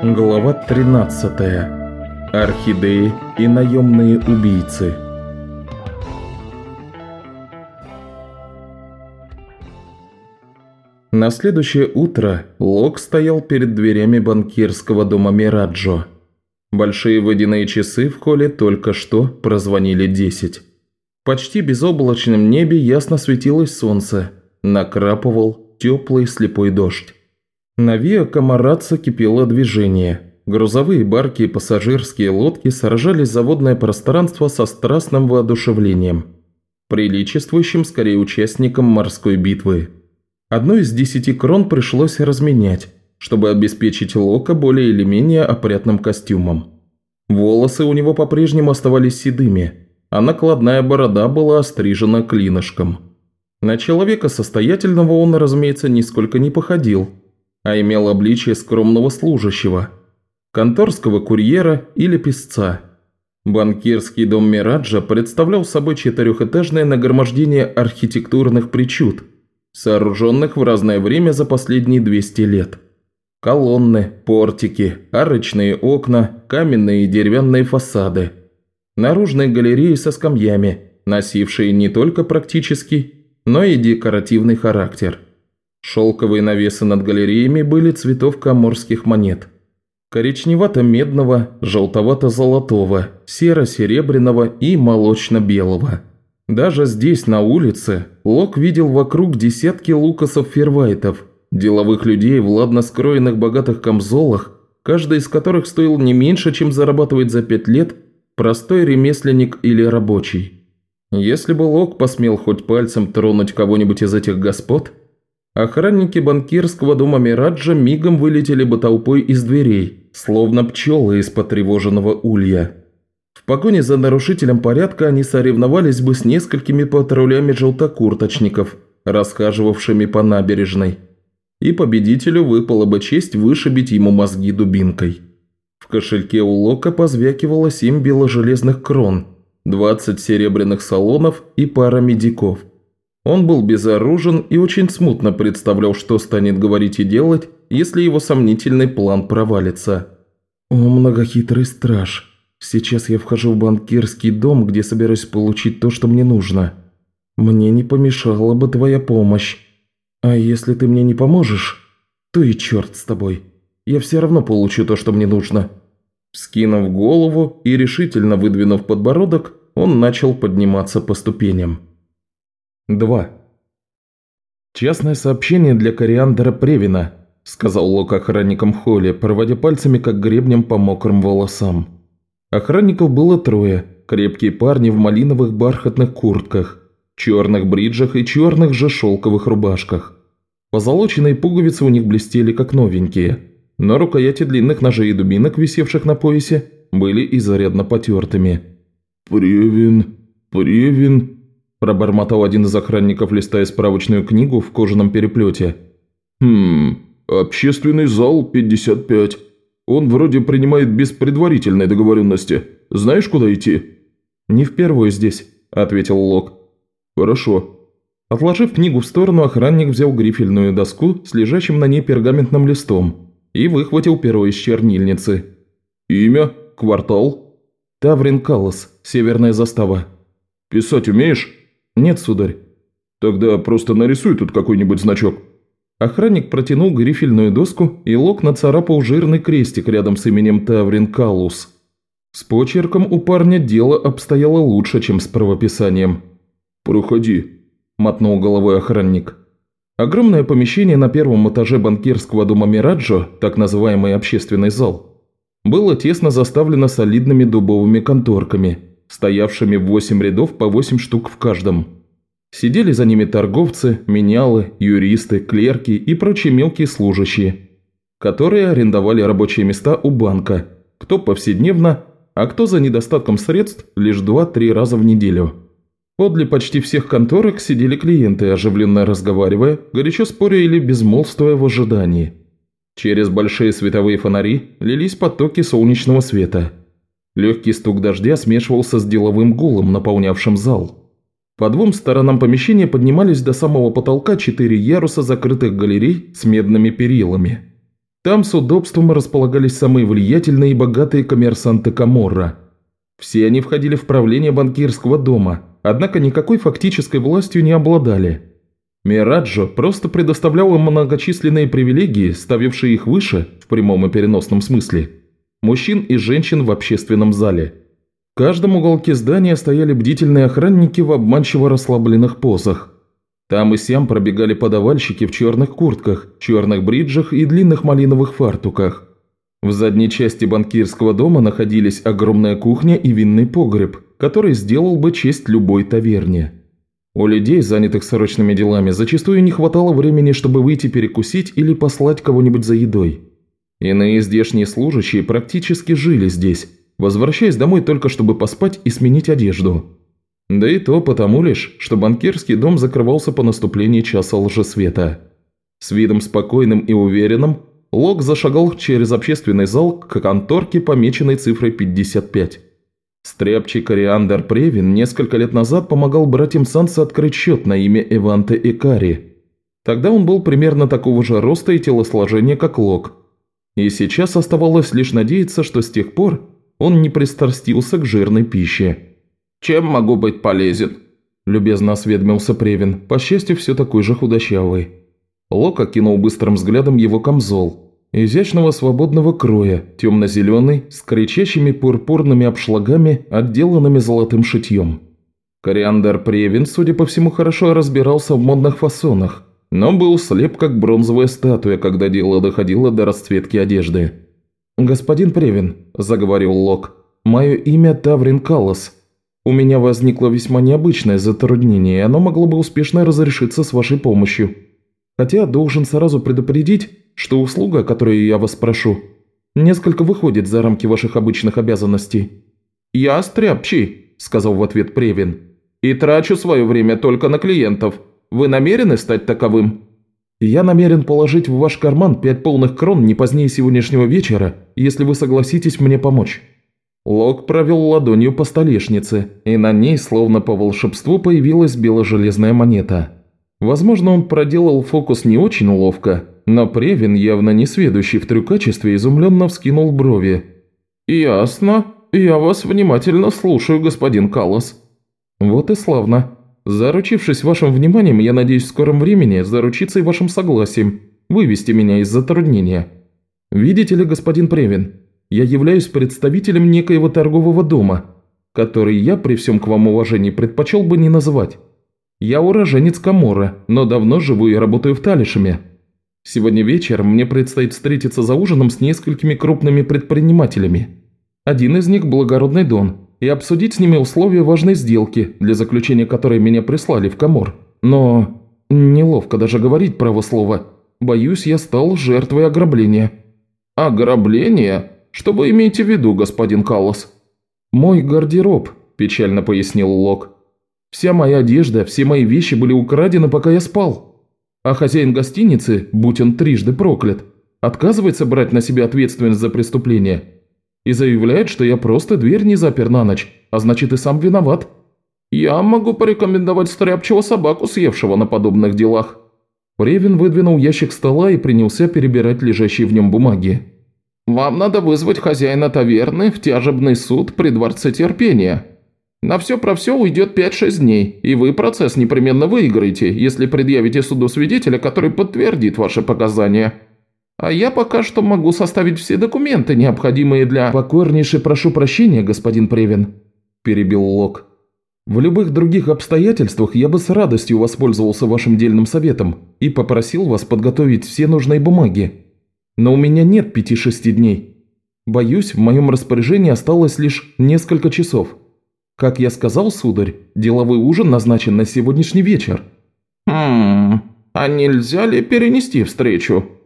Глава 13. Орхидеи и наемные убийцы. На следующее утро Лок стоял перед дверями банкирского дома Мираджо. Большие водяные часы в холле только что прозвонили 10. В почти безоблачном небе ясно светилось солнце, накрапывал теплый слепой дождь. На Виа Камарадца кипело движение. Грузовые барки и пассажирские лодки сражались за водное пространство со страстным воодушевлением, приличествующим скорее участникам морской битвы. Одну из десяти крон пришлось разменять, чтобы обеспечить Лока более или менее опрятным костюмом. Волосы у него по-прежнему оставались седыми, а накладная борода была острижена клинышком. На человека состоятельного он, разумеется, нисколько не походил, а имел обличие скромного служащего, конторского курьера или писца. Банкирский дом Мираджа представлял собой четырехэтажное нагромождение архитектурных причуд – сооруженных в разное время за последние 200 лет. Колонны, портики, арочные окна, каменные и деревянные фасады. Наружные галереи со скамьями, носившие не только практический, но и декоративный характер. Шелковые навесы над галереями были цветов коморских монет. Коричневато-медного, желтовато-золотого, серо-серебряного и молочно-белого – даже здесь, на улице, Лок видел вокруг десятки лукасов-фервайтов, деловых людей в ладно скроенных богатых камзолах, каждый из которых стоил не меньше, чем зарабатывает за пять лет простой ремесленник или рабочий. Если бы Лок посмел хоть пальцем тронуть кого-нибудь из этих господ, охранники банкирского дома Мираджа мигом вылетели бы толпой из дверей, словно пчелы из потревоженного улья. В погоне за нарушителем порядка они соревновались бы с несколькими патрулями желтокурточников, расхаживавшими по набережной. И победителю выпала бы честь вышибить ему мозги дубинкой. В кошельке у Лока позвякивало семь беложелезных крон, 20 серебряных салонов и пара медиков. Он был безоружен и очень смутно представлял, что станет говорить и делать, если его сомнительный план провалится. «О, многохитрый страж!» Сейчас я вхожу в банкирский дом, где собираюсь получить то, что мне нужно. Мне не помешала бы твоя помощь. А если ты мне не поможешь, то и черт с тобой. Я все равно получу то, что мне нужно». Скинув голову и решительно выдвинув подбородок, он начал подниматься по ступеням. 2. «Частное сообщение для кориандра Превина», – сказал Лок охранникам в холле, проводя пальцами как гребнем по мокрым волосам. Охранников было трое, крепкие парни в малиновых бархатных куртках, черных бриджах и черных же шелковых рубашках. Позолоченные пуговицы у них блестели как новенькие, но рукояти длинных ножей и дубинок, висевших на поясе, были изрядно потертыми. «Превин, Превин», – пробормотал один из охранников, листая справочную книгу в кожаном переплете. «Хм, общественный зал 55». Он вроде принимает без предварительной договоренности. Знаешь, куда идти?» «Не впервые здесь», – ответил Лок. «Хорошо». Отложив книгу в сторону, охранник взял грифельную доску с лежащим на ней пергаментным листом и выхватил перо из чернильницы. «Имя? Квартал?» «Таврин Каллас, северная застава». «Писать умеешь?» «Нет, сударь». «Тогда просто нарисуй тут какой-нибудь значок». Охранник протянул грифельную доску, и Лок нацарапал жирный крестик рядом с именем Таврин Калус. С почерком у парня дело обстояло лучше, чем с правописанием. «Проходи», – мотнул головой охранник. Огромное помещение на первом этаже банкирского дома Мираджо, так называемый общественный зал, было тесно заставлено солидными дубовыми конторками, стоявшими в восемь рядов по восемь штук в каждом. Сидели за ними торговцы, менялы, юристы, клерки и прочие мелкие служащие, которые арендовали рабочие места у банка, кто повседневно, а кто за недостатком средств лишь 2-3 раза в неделю. Подле почти всех конторок сидели клиенты, оживленно разговаривая, горячо споря или безмолвствуя в ожидании. Через большие световые фонари лились потоки солнечного света. Легкий стук дождя смешивался с деловым гулом, наполнявшим зал. По двум сторонам помещения поднимались до самого потолка четыре яруса закрытых галерей с медными перилами. Там с удобством располагались самые влиятельные и богатые коммерсанты Каморра. Все они входили в правление банкирского дома, однако никакой фактической властью не обладали. Мираджо просто предоставлял им многочисленные привилегии, ставившие их выше, в прямом и переносном смысле, мужчин и женщин в общественном зале. В каждом уголке здания стояли бдительные охранники в обманчиво расслабленных позах. Там и сям пробегали подавальщики в черных куртках, черных бриджах и длинных малиновых фартуках. В задней части банкирского дома находились огромная кухня и винный погреб, который сделал бы честь любой таверне. У людей, занятых срочными делами, зачастую не хватало времени, чтобы выйти перекусить или послать кого-нибудь за едой. Иные здешние служащие практически жили здесь, возвращаясь домой только чтобы поспать и сменить одежду. Да и то потому лишь, что банкирский дом закрывался по наступлении часа лжесвета. С видом спокойным и уверенным Лок зашагал через общественный зал к конторке, помеченной цифрой 55. Стряпчий кориандр Превин несколько лет назад помогал братьям Санса открыть счет на имя Эванте Экари. Тогда он был примерно такого же роста и телосложения, как Лок. И сейчас оставалось лишь надеяться, что с тех пор он не пристрастился к жирной пище. «Чем могу быть полезен?» – любезно осведомился Превин, по счастью, все такой же худощавый. Лок окинул быстрым взглядом его камзол – изящного свободного кроя, темно-зеленый, с кричащими пурпурными обшлагами, отделанными золотым шитьем. Кориандр Превин, судя по всему, хорошо разбирался в модных фасонах, но был слеп, как бронзовая статуя, когда дело доходило до расцветки одежды. «Господин Превин», – заговорил Лок, – «мое имя Таврин Каллас. У меня возникло весьма необычное затруднение, и оно могло бы успешно разрешиться с вашей помощью. Хотя должен сразу предупредить, что услуга, которую я вас прошу, несколько выходит за рамки ваших обычных обязанностей». «Я стряпчий», – сказал в ответ Превин, – «и трачу свое время только на клиентов. Вы намерены стать таковым?» «Я намерен положить в ваш карман пять полных крон не позднее сегодняшнего вечера, если вы согласитесь мне помочь». Лок провел ладонью по столешнице, и на ней, словно по волшебству, появилась бело-железная монета. Возможно, он проделал фокус не очень ловко, но Превин, явно не сведущий в трюкачестве, изумленно вскинул брови. «Ясно. Я вас внимательно слушаю, господин Каллас». «Вот и славно. Заручившись вашим вниманием, я надеюсь в скором времени заручиться и вашим согласием, вывести меня из затруднения. Видите ли, господин Превин, я являюсь представителем некоего торгового дома, который я при всем к вам уважении предпочел бы не называть. Я уроженец Камора, но давно живу и работаю в Талишеме. Сегодня вечером мне предстоит встретиться за ужином с несколькими крупными предпринимателями. Один из них – благородный Дон, и обсудить с ними условия важной сделки, для заключения которой меня прислали в Камор. Но неловко даже говорить право слова. Боюсь, я стал жертвой ограбления». «Ограбление? Что вы имеете в виду, господин Каллас?» «Мой гардероб», – печально пояснил Лок. «Вся моя одежда, все мои вещи были украдены, пока я спал». А хозяин гостиницы, будь он трижды проклят, отказывается брать на себя ответственность за преступление и заявляет, что я просто дверь не запер на ночь, а значит и сам виноват. Я могу порекомендовать стряпчего собаку, съевшего на подобных делах». Ревин выдвинул ящик стола и принялся перебирать лежащие в нем бумаги. «Вам надо вызвать хозяина таверны в тяжебный суд при Дворце Терпения. На все про все уйдет 5-6 дней, и вы процесс непременно выиграете, если предъявите суду свидетеля, который подтвердит ваши показания. А я пока что могу составить все документы, необходимые для...» «Покорнейше прошу прощения, господин Превин», – перебил Лок. «В любых других обстоятельствах я бы с радостью воспользовался вашим дельным советом и попросил вас подготовить все нужные бумаги. Но у меня нет пяти-шести дней. Боюсь, в моем распоряжении осталось лишь несколько часов». «Как я сказал, сударь, деловой ужин назначен на сегодняшний вечер». «Хм, а нельзя ли перенести встречу?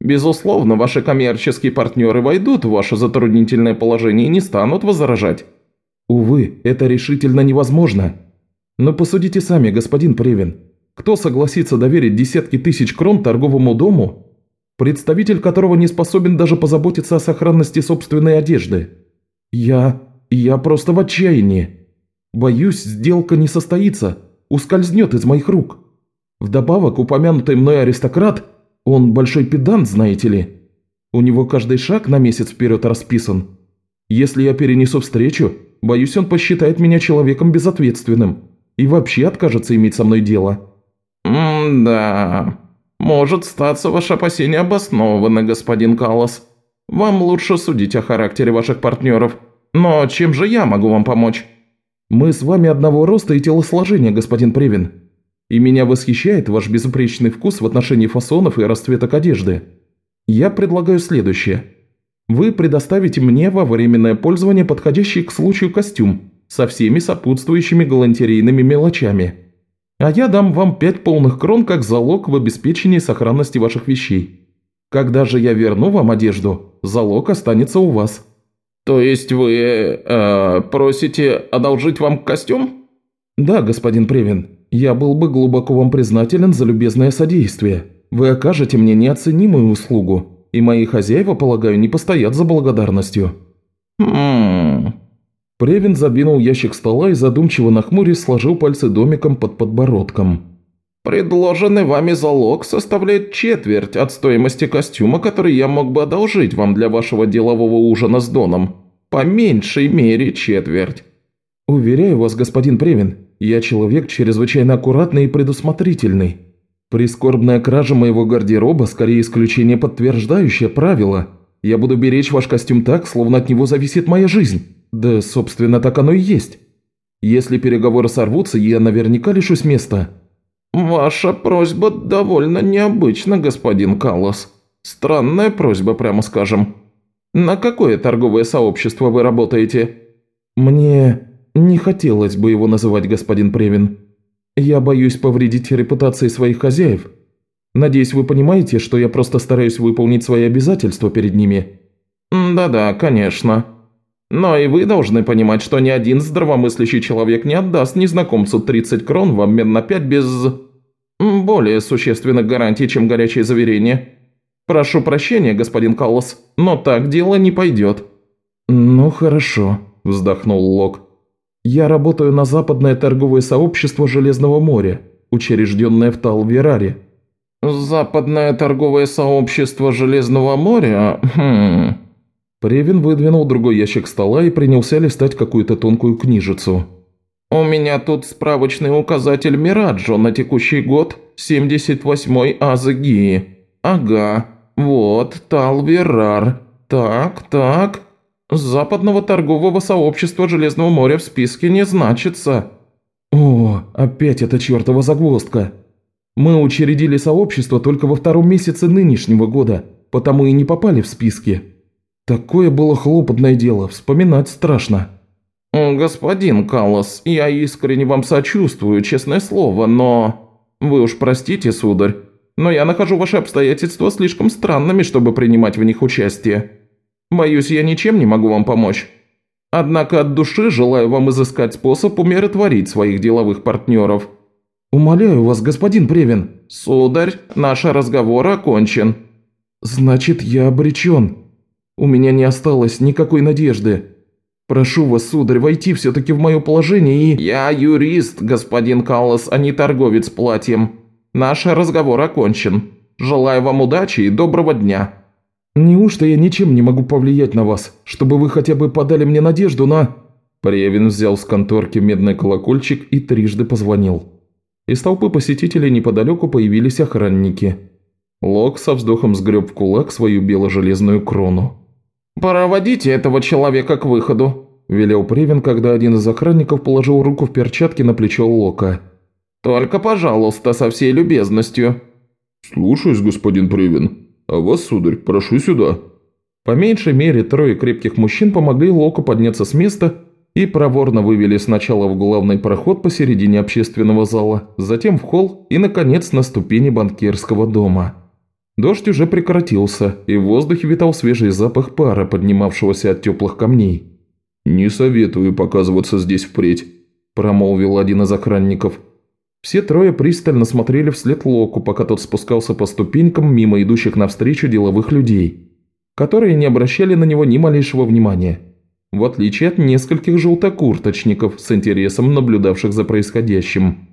Безусловно, ваши коммерческие партнеры войдут в ваше затруднительное положение и не станут возражать». «Увы, это решительно невозможно. Но посудите сами, господин Превин. Кто согласится доверить десятки тысяч крон торговому дому, представитель которого не способен даже позаботиться о сохранности собственной одежды? Я... я просто в отчаянии». Боюсь, сделка не состоится, ускользнет из моих рук. Вдобавок, упомянутый мной аристократ, он большой педант, знаете ли. У него каждый шаг на месяц вперед расписан. Если я перенесу встречу, боюсь, он посчитает меня человеком безответственным и вообще откажется иметь со мной дело». «М-да, может статься ваше опасение обоснованы, господин Каллас. Вам лучше судить о характере ваших партнеров. Но чем же я могу вам помочь?» «Мы с вами одного роста и телосложения, господин Привин. И меня восхищает ваш безупречный вкус в отношении фасонов и расцветок одежды. Я предлагаю следующее. Вы предоставите мне во временное пользование подходящий к случаю костюм со всеми сопутствующими галантерейными мелочами. А я дам вам пять полных крон как залог в обеспечении сохранности ваших вещей. Когда же я верну вам одежду, залог останется у вас». «То есть вы э, просите одолжить вам костюм?» «Да, господин Превин, я был бы глубоко вам признателен за любезное содействие. Вы окажете мне неоценимую услугу, и мои хозяева, полагаю, не постоят за благодарностью». «Хм...» Превин задвинул ящик стола и задумчиво нахмурясь сложил пальцы домиком под подбородком. «Предложенный вами залог составляет четверть от стоимости костюма, который я мог бы одолжить вам для вашего делового ужина с Доном. По меньшей мере четверть». «Уверяю вас, господин Превин, я человек чрезвычайно аккуратный и предусмотрительный. Прискорбная кража моего гардероба скорее исключение подтверждающее правило. Я буду беречь ваш костюм так, словно от него зависит моя жизнь». Да, собственно, так оно и есть. Если переговоры сорвутся, я наверняка лишусь места». «Ваша просьба довольно необычна, господин Каллас. Странная просьба, прямо скажем. На какое торговое сообщество вы работаете?» «Мне не хотелось бы его называть, господин Превин. Я боюсь повредить репутации своих хозяев. Надеюсь, вы понимаете, что я просто стараюсь выполнить свои обязательства перед ними». «Да-да, конечно», но и вы должны понимать, что ни один здравомыслящий человек не отдаст незнакомцу 30 крон в обмен на 5 без... более существенных гарантий, чем горячее заверение. Прошу прощения, господин Каллас, но так дело не пойдет». «Ну хорошо», – вздохнул Лок. «Я работаю на Западное торговое сообщество Железного моря, учрежденное в Талвераре». «Западное торговое сообщество Железного моря? Хм...» Превин выдвинул другой ящик стола и принялся листать какую-то тонкую книжицу. «У меня тут справочный указатель Мираджо на текущий год, 78-й Азагии. Ага, вот, Талверар. Так, так. Западного торгового сообщества Железного моря в списке не значится». «О, опять эта чертова загвоздка. Мы учредили сообщество только во втором месяце нынешнего года, потому и не попали в списки». Такое было хлопотное дело, вспоминать страшно. «Господин Каллас, я искренне вам сочувствую, честное слово, но... Вы уж простите, сударь, но я нахожу ваши обстоятельства слишком странными, чтобы принимать в них участие. Боюсь, я ничем не могу вам помочь. Однако от души желаю вам изыскать способ умиротворить своих деловых партнеров». «Умоляю вас, господин Превин». «Сударь, наш разговор окончен». «Значит, я обречен». У меня не осталось никакой надежды. Прошу вас, сударь, войти все-таки в мое положение и...» «Я юрист, господин Каллас, а не торговец платьем. Наш разговор окончен. Желаю вам удачи и доброго дня». «Неужто я ничем не могу повлиять на вас, чтобы вы хотя бы подали мне надежду на...» Превин взял с конторки медный колокольчик и трижды позвонил. Из толпы посетителей неподалеку появились охранники. Лок со вздохом сгреб в кулак свою бело-железную крону. «Проводите этого человека к выходу», – велел Привин, когда один из охранников положил руку в перчатки на плечо Лока. «Только, пожалуйста, со всей любезностью». «Слушаюсь, господин Привин. А вас, сударь, прошу сюда». По меньшей мере трое крепких мужчин помогли Локу подняться с места и проворно вывели сначала в главный проход посередине общественного зала, затем в холл и, наконец, на ступени банкирского дома. Дождь уже прекратился, и в воздухе витал свежий запах пара, поднимавшегося от теплых камней. «Не советую показываться здесь впредь», – промолвил один из охранников. Все трое пристально смотрели вслед Локу, пока тот спускался по ступенькам мимо идущих навстречу деловых людей, которые не обращали на него ни малейшего внимания, в отличие от нескольких желтокурточников с интересом наблюдавших за происходящим.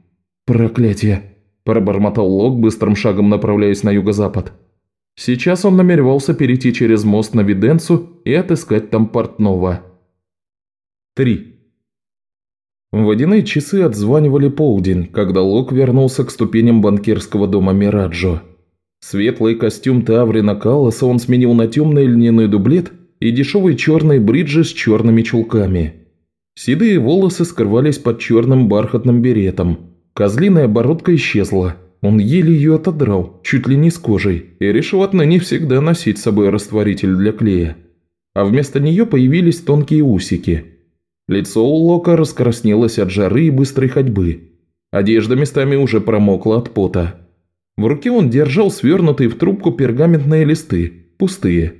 «Проклятие!» Пробормотал Лок, быстрым шагом направляясь на юго-запад. Сейчас он намеревался перейти через мост на Виденцу и отыскать там портного. 3. Водяные часы отзванивали полдень, когда Лок вернулся к ступеням банкирского дома Мираджо. Светлый костюм Таврина Калласа он сменил на темный льняной дублет и дешевые черные бриджи с черными чулками. Седые волосы скрывались под черным бархатным беретом. Козлиная бородка исчезла – он еле ее отодрал, чуть ли не с кожей, и решил отныне всегда носить с собой растворитель для клея. А вместо нее появились тонкие усики. Лицо у Лока раскраснелось от жары и быстрой ходьбы. Одежда местами уже промокла от пота. В руке он держал свернутые в трубку пергаментные листы, пустые.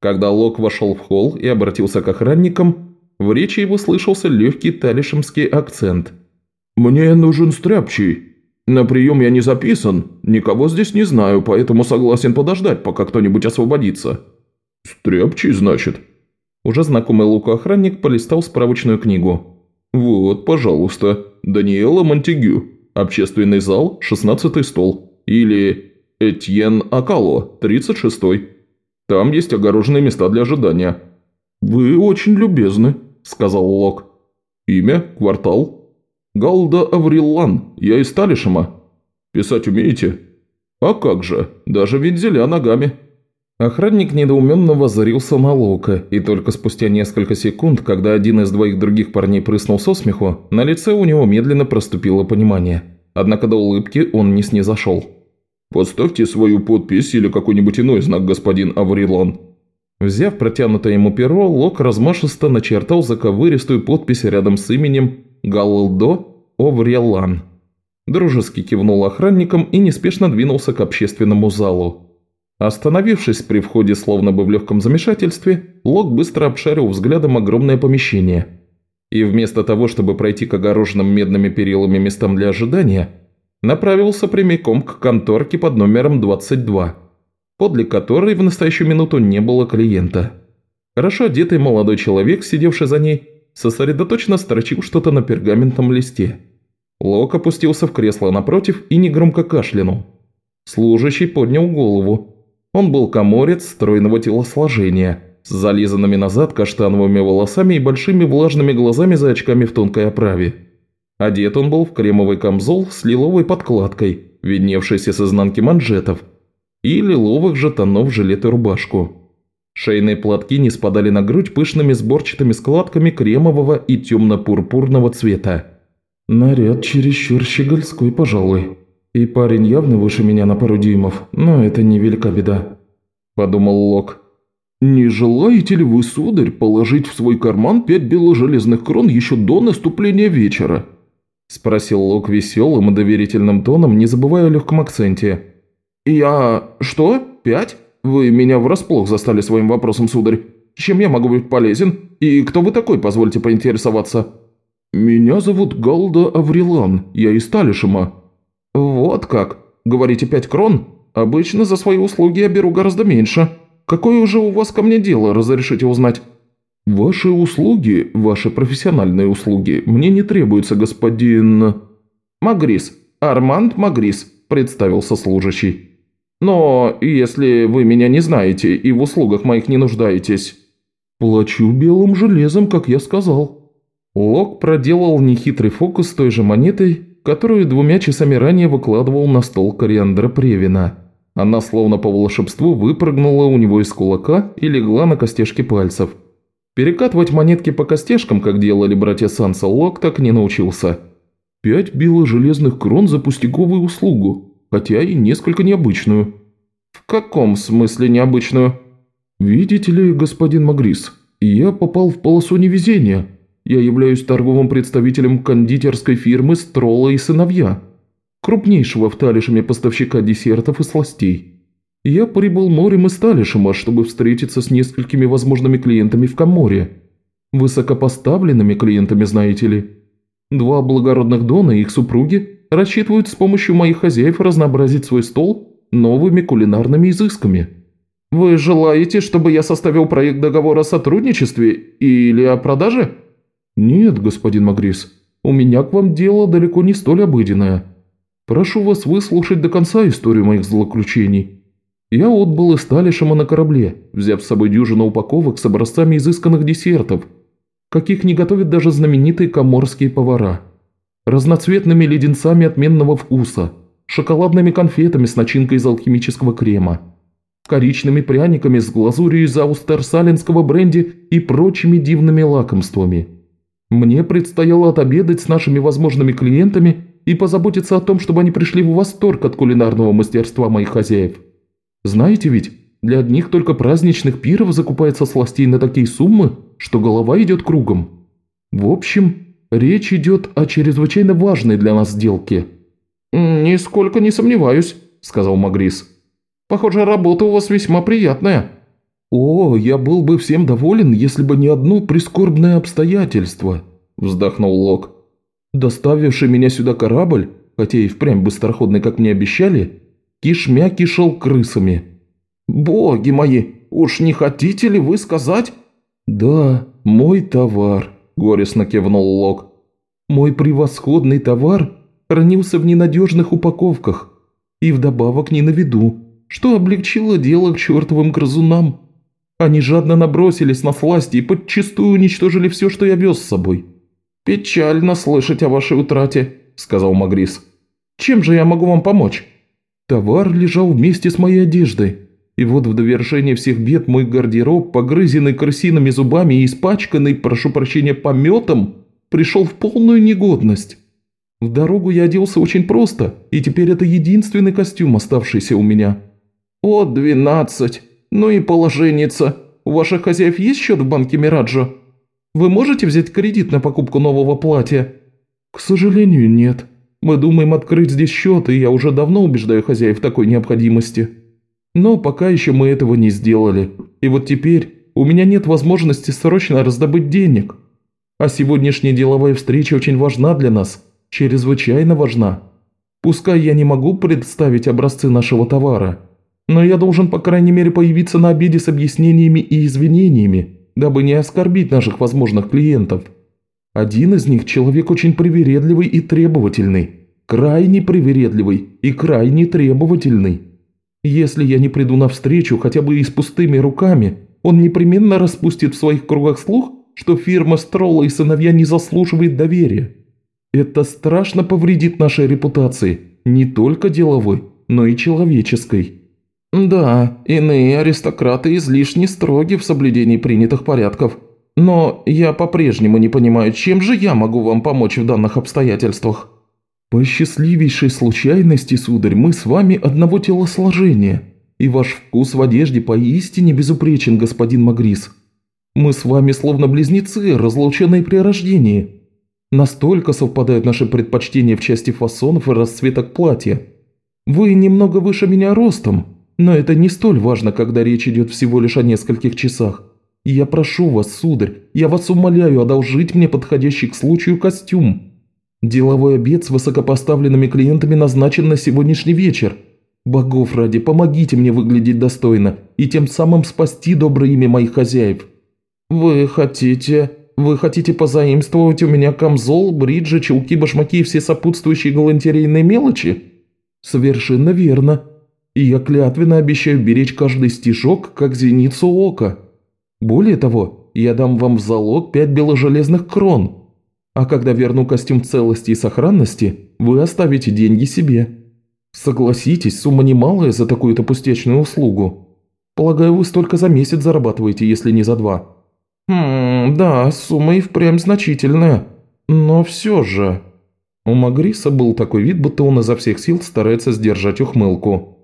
Когда Лок вошел в холл и обратился к охранникам, в речи его слышался легкий талишемский акцент. «Мне нужен стряпчий», на прием я не записан, никого здесь не знаю, поэтому согласен подождать, пока кто-нибудь освободится». «Стряпчий, значит?» Уже знакомый Лука охранник полистал справочную книгу. «Вот, пожалуйста, Даниэла Монтегю, общественный зал, шестнадцатый стол. Или Этьен Акало, тридцать шестой. Там есть огороженные места для ожидания». «Вы очень любезны», – сказал Лок. «Имя, квартал, «Галда Авриллан, я из Талишема. Писать умеете?» «А как же, даже вензеля ногами». Охранник недоуменно воззрился на Лока, и только спустя несколько секунд, когда один из двоих других парней прыснул со смеху, на лице у него медленно проступило понимание. Однако до улыбки он не снизошел. «Поставьте свою подпись или какой-нибудь иной знак, господин Аврилан». Взяв протянутое ему перо, Лок размашисто начертал заковыристую подпись рядом с именем Галлдо Оврелан. Дружески кивнул охранникам и неспешно двинулся к общественному залу. Остановившись при входе словно бы в легком замешательстве, Лок быстро обшарил взглядом огромное помещение. И вместо того, чтобы пройти к огороженным медными перилами местам для ожидания, направился прямиком к конторке под номером 22, подле которой в настоящую минуту не было клиента. Хорошо одетый молодой человек, сидевший за ней, сосредоточенно строчил что-то на пергаментном листе. Лок опустился в кресло напротив и негромко кашлянул. Служащий поднял голову. Он был коморец стройного телосложения, с зализанными назад каштановыми волосами и большими влажными глазами за очками в тонкой оправе. Одет он был в кремовый камзол с лиловой подкладкой, видневшейся с изнанки манжетов, и лиловых же тонов жилет и рубашку. Шейные платки не спадали на грудь пышными сборчатыми складками кремового и темно-пурпурного цвета. Наряд чересчур щегольской, пожалуй. И парень явно выше меня на пару дюймов, но это не велика беда», – подумал Лок. «Не желаете ли вы, сударь, положить в свой карман пять бело-железных крон еще до наступления вечера?» – спросил Лок веселым и доверительным тоном, не забывая о легком акценте. «Я... что? Пять?» «Вы меня врасплох застали своим вопросом, сударь. Чем я могу быть полезен? И кто вы такой, позвольте поинтересоваться?» «Меня зовут Галда Аврилан, я из Талишема». «Вот как? Говорите пять крон? Обычно за свои услуги я беру гораздо меньше. Какое уже у вас ко мне дело, разрешите узнать?» «Ваши услуги, ваши профессиональные услуги, мне не требуются, господин...» «Магрис, Арманд Магрис», – представился служащий. Но если вы меня не знаете и в услугах моих не нуждаетесь...» «Плачу белым железом, как я сказал». Лок проделал нехитрый фокус с той же монетой, которую двумя часами ранее выкладывал на стол кориандра Превина. Она словно по волшебству выпрыгнула у него из кулака и легла на костяшки пальцев. Перекатывать монетки по костяшкам, как делали братья Санса, Лок так не научился. «Пять бело-железных крон за пустяковую услугу», хотя и несколько необычную». «В каком смысле необычную?» «Видите ли, господин Магрис, я попал в полосу невезения. Я являюсь торговым представителем кондитерской фирмы «Строла и сыновья», крупнейшего в Талишеме поставщика десертов и сластей. Я прибыл морем из Талишема, чтобы встретиться с несколькими возможными клиентами в Каморе. Высокопоставленными клиентами, знаете ли. Два благородных Дона и их супруги рассчитывают с помощью моих хозяев разнообразить свой стол новыми кулинарными изысками. Вы желаете, чтобы я составил проект договора о сотрудничестве или о продаже? Нет, господин Магрис, у меня к вам дело далеко не столь обыденное. Прошу вас выслушать до конца историю моих злоключений. Я отбыл из Талишема на корабле, взяв с собой дюжину упаковок с образцами изысканных десертов, каких не готовят даже знаменитые коморские повара. Разноцветными леденцами отменного вкуса, шоколадными конфетами с начинкой из алхимического крема, коричными пряниками с глазурью из аустерсалинского бренди и прочими дивными лакомствами. Мне предстояло отобедать с нашими возможными клиентами и позаботиться о том, чтобы они пришли в восторг от кулинарного мастерства моих хозяев. Знаете ведь, для одних только праздничных пиров закупается сластей на такие суммы, что голова идет кругом. В общем, речь идет о чрезвычайно важной для нас сделке». «Нисколько не сомневаюсь», – сказал Магрис. «Похоже, работа у вас весьма приятная». «О, я был бы всем доволен, если бы не одно прискорбное обстоятельство», – вздохнул Лок. «Доставивший меня сюда корабль, хотя и впрямь быстроходный, как мне обещали, кишмя кишел крысами». «Боги мои, уж не хотите ли вы сказать?» «Да, мой товар», – горестно кивнул Лок. «Мой превосходный товар хранился в ненадежных упаковках и вдобавок не на виду, что облегчило дело к чертовым грызунам. Они жадно набросились на сласти и подчистую уничтожили все, что я вез с собой». «Печально слышать о вашей утрате», – сказал Магрис. «Чем же я могу вам помочь?» Товар лежал вместе с моей одеждой. И вот в довершение всех бед мой гардероб, погрызенный крысиными зубами и испачканный, прошу прощения, пометом, пришел в полную негодность. В дорогу я оделся очень просто, и теперь это единственный костюм, оставшийся у меня. «О, двенадцать! Ну и положенница! У ваших хозяев есть счет в банке Мираджо? Вы можете взять кредит на покупку нового платья?» «К сожалению, нет. Мы думаем открыть здесь счет, и я уже давно убеждаю хозяев в такой необходимости. Но пока еще мы этого не сделали. И вот теперь у меня нет возможности срочно раздобыть денег. А сегодняшняя деловая встреча очень важна для нас, чрезвычайно важна. Пускай я не могу представить образцы нашего товара, но я должен, по крайней мере, появиться на обеде с объяснениями и извинениями, дабы не оскорбить наших возможных клиентов». Один из них человек очень привередливый и требовательный, крайне привередливый и крайне требовательный. Если я не приду навстречу хотя бы и с пустыми руками, он непременно распустит в своих кругах слух, что фирма Строла и сыновья не заслуживает доверия. Это страшно повредит нашей репутации, не только деловой, но и человеческой. Да, иные аристократы излишне строги в соблюдении принятых порядков – но я по-прежнему не понимаю, чем же я могу вам помочь в данных обстоятельствах?» «По счастливейшей случайности, сударь, мы с вами одного телосложения, и ваш вкус в одежде поистине безупречен, господин Магрис. Мы с вами словно близнецы, разлученные при рождении. Настолько совпадают наши предпочтения в части фасонов и расцветок платья. Вы немного выше меня ростом, но это не столь важно, когда речь идет всего лишь о нескольких часах. Я прошу вас, сударь, я вас умоляю одолжить мне подходящий к случаю костюм. Деловой обед с высокопоставленными клиентами назначен на сегодняшний вечер. Богов ради, помогите мне выглядеть достойно и тем самым спасти доброе имя моих хозяев. Вы хотите... Вы хотите позаимствовать у меня камзол, бриджи, чулки, башмаки и все сопутствующие галантерейные мелочи? Совершенно верно. И я клятвенно обещаю беречь каждый стежок, как зеницу ока. Более того, я дам вам в залог пять беложелезных крон. А когда верну костюм целости и сохранности, вы оставите деньги себе. Согласитесь, сумма немалая за такую-то пустячную услугу. Полагаю, вы столько за месяц зарабатываете, если не за два». «Хм, да, сумма и впрямь значительная. Но все же...» У Магриса был такой вид, будто он изо всех сил старается сдержать ухмылку.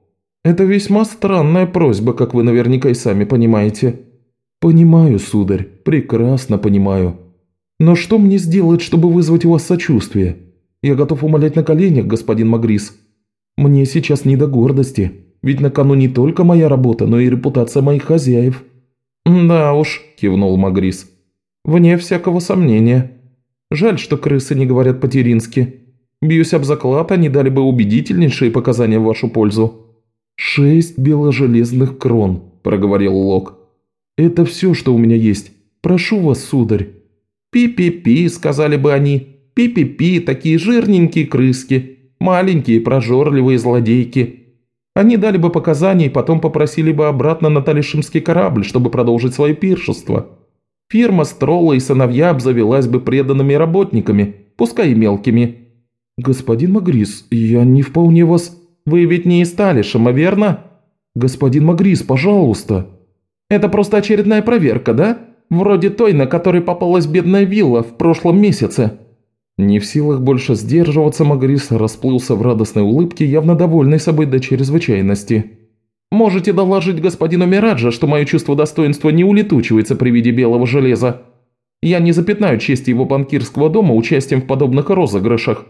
«Это весьма странная просьба, как вы наверняка и сами понимаете». «Понимаю, сударь, прекрасно понимаю. Но что мне сделать, чтобы вызвать у вас сочувствие? Я готов умолять на коленях, господин Магрис. Мне сейчас не до гордости, ведь на кону не только моя работа, но и репутация моих хозяев». «Да уж», – кивнул Магрис. «Вне всякого сомнения. Жаль, что крысы не говорят по-терински. Бьюсь об заклад, они дали бы убедительнейшие показания в вашу пользу». «Шесть беложелезных крон», – проговорил Лок. «Это все, что у меня есть. Прошу вас, сударь». «Пи-пи-пи», – сказали бы они. «Пи-пи-пи, такие жирненькие крыски. Маленькие прожорливые злодейки». Они дали бы показания и потом попросили бы обратно на Талишимский корабль, чтобы продолжить свое пиршество. Фирма Стролла и сыновья обзавелась бы преданными работниками, пускай и мелкими. «Господин Магрис, я не вполне вас...» «Вы ведь не из Талишема, верно?» «Господин Магрис, пожалуйста!» «Это просто очередная проверка, да? Вроде той, на которой попалась бедная вилла в прошлом месяце». Не в силах больше сдерживаться, Магрис расплылся в радостной улыбке, явно довольный собой до чрезвычайности. «Можете доложить господину Мираджа, что мое чувство достоинства не улетучивается при виде белого железа. Я не запятнаю честь его банкирского дома участием в подобных розыгрышах.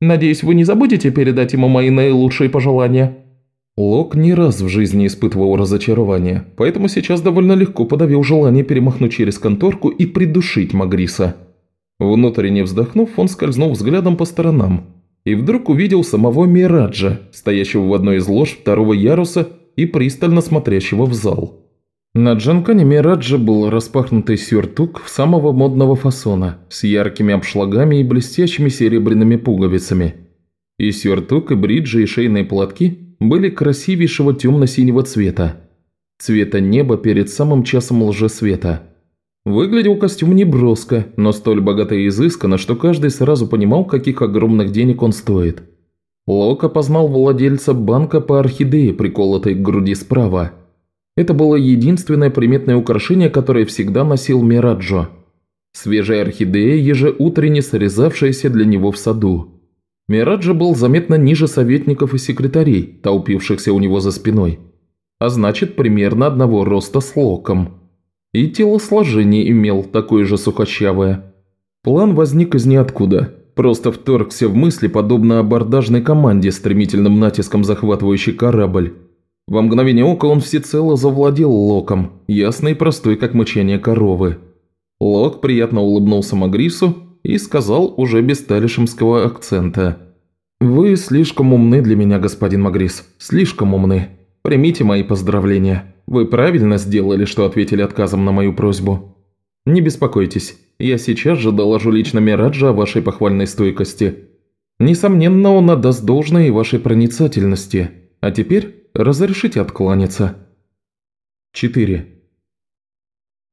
Надеюсь, вы не забудете передать ему мои наилучшие пожелания». Лок не раз в жизни испытывал разочарование, поэтому сейчас довольно легко подавил желание перемахнуть через конторку и придушить Магриса. Внутренне вздохнув, он скользнул взглядом по сторонам и вдруг увидел самого Мираджа, стоящего в одной из лож второго яруса и пристально смотрящего в зал. На Джанкане Мираджа был распахнутый сюртук самого модного фасона, с яркими обшлагами и блестящими серебряными пуговицами. И сюртук, и бриджи, и шейные платки были красивейшего темно-синего цвета. Цвета неба перед самым часом лжесвета – Выглядел костюм не броско, но столь богато и изысканно, что каждый сразу понимал, каких огромных денег он стоит. Лок опознал владельца банка по орхидее, приколотой к груди справа. Это было единственное приметное украшение, которое всегда носил Мираджо. Свежая орхидея, ежеутренне срезавшаяся для него в саду. Мираджо был заметно ниже советников и секретарей, толпившихся у него за спиной. А значит, примерно одного роста с Локом. И телосложение имел такое же сухощавое. План возник из ниоткуда. Просто вторгся в мысли, подобно абордажной команде, стремительным натиском захватывающий корабль. Во мгновение ока он всецело завладел Локом, ясный и простой, как мычание коровы. Лок приятно улыбнулся Магрису и сказал уже без талишемского акцента. «Вы слишком умны для меня, господин Магрис, слишком умны. Примите мои поздравления». Вы правильно сделали, что ответили отказом на мою просьбу. Не беспокойтесь, я сейчас же доложу лично Мираджа о вашей похвальной стойкости. Несомненно, он отдаст должное и вашей проницательности. А теперь разрешите откланяться. 4.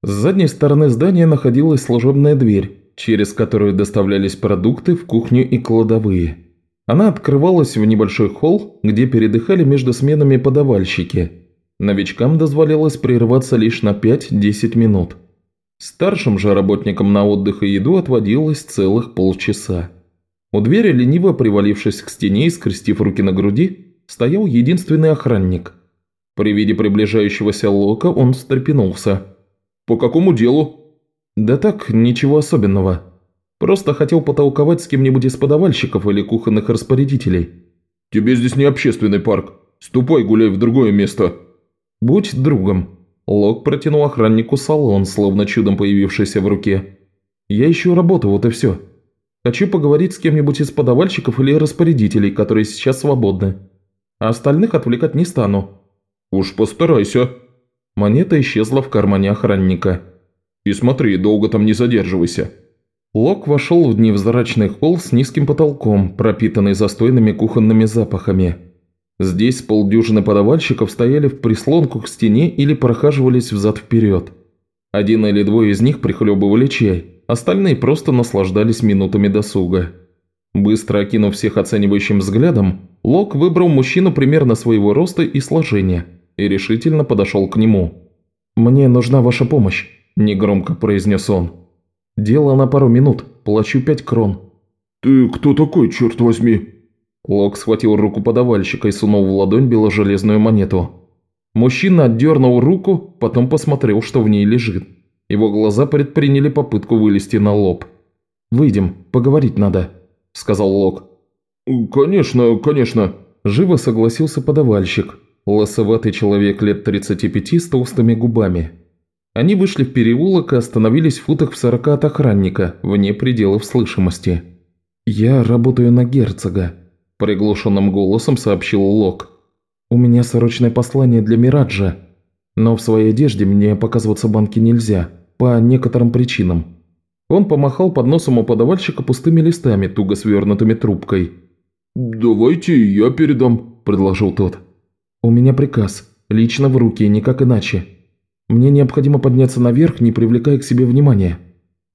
С задней стороны здания находилась служебная дверь, через которую доставлялись продукты в кухню и кладовые. Она открывалась в небольшой холл, где передыхали между сменами подавальщики – Новичкам дозволялось прерываться лишь на 5-10 минут. Старшим же работникам на отдых и еду отводилось целых полчаса. У двери, лениво привалившись к стене и скрестив руки на груди, стоял единственный охранник. При виде приближающегося Лока он встрепенулся. «По какому делу?» «Да так, ничего особенного. Просто хотел потолковать с кем-нибудь из подавальщиков или кухонных распорядителей». «Тебе здесь не общественный парк. Ступай гуляй в другое место», «Будь другом». Лок протянул охраннику салон, словно чудом появившийся в руке. «Я ищу работу, вот и все. Хочу поговорить с кем-нибудь из подавальщиков или распорядителей, которые сейчас свободны. А остальных отвлекать не стану». «Уж постарайся». Монета исчезла в кармане охранника. «И смотри, долго там не задерживайся». Лок вошел в невзрачный холл с низким потолком, пропитанный застойными кухонными запахами. Здесь полдюжины подавальщиков стояли в прислонку к стене или прохаживались взад-вперед. Один или двое из них прихлебывали чай, остальные просто наслаждались минутами досуга. Быстро окинув всех оценивающим взглядом, Лок выбрал мужчину примерно своего роста и сложения и решительно подошел к нему. «Мне нужна ваша помощь», – негромко произнес он. «Дело на пару минут, плачу пять крон». «Ты кто такой, черт возьми?» Лок схватил руку подавальщика и сунул в ладонь беложелезную монету. Мужчина отдернул руку, потом посмотрел, что в ней лежит. Его глаза предприняли попытку вылезти на лоб. «Выйдем, поговорить надо», – сказал Лок. «Конечно, конечно», – живо согласился подавальщик, лосоватый человек лет 35 с толстыми губами. Они вышли в переулок и остановились в футах в сорока от охранника, вне пределов слышимости. «Я работаю на герцога», – приглушенным голосом сообщил Лок. «У меня срочное послание для Мираджа, но в своей одежде мне показываться в банке нельзя, по некоторым причинам». Он помахал под носом у подавальщика пустыми листами, туго свернутыми трубкой. «Давайте я передам», – предложил тот. «У меня приказ. Лично в руки, никак иначе. Мне необходимо подняться наверх, не привлекая к себе внимания.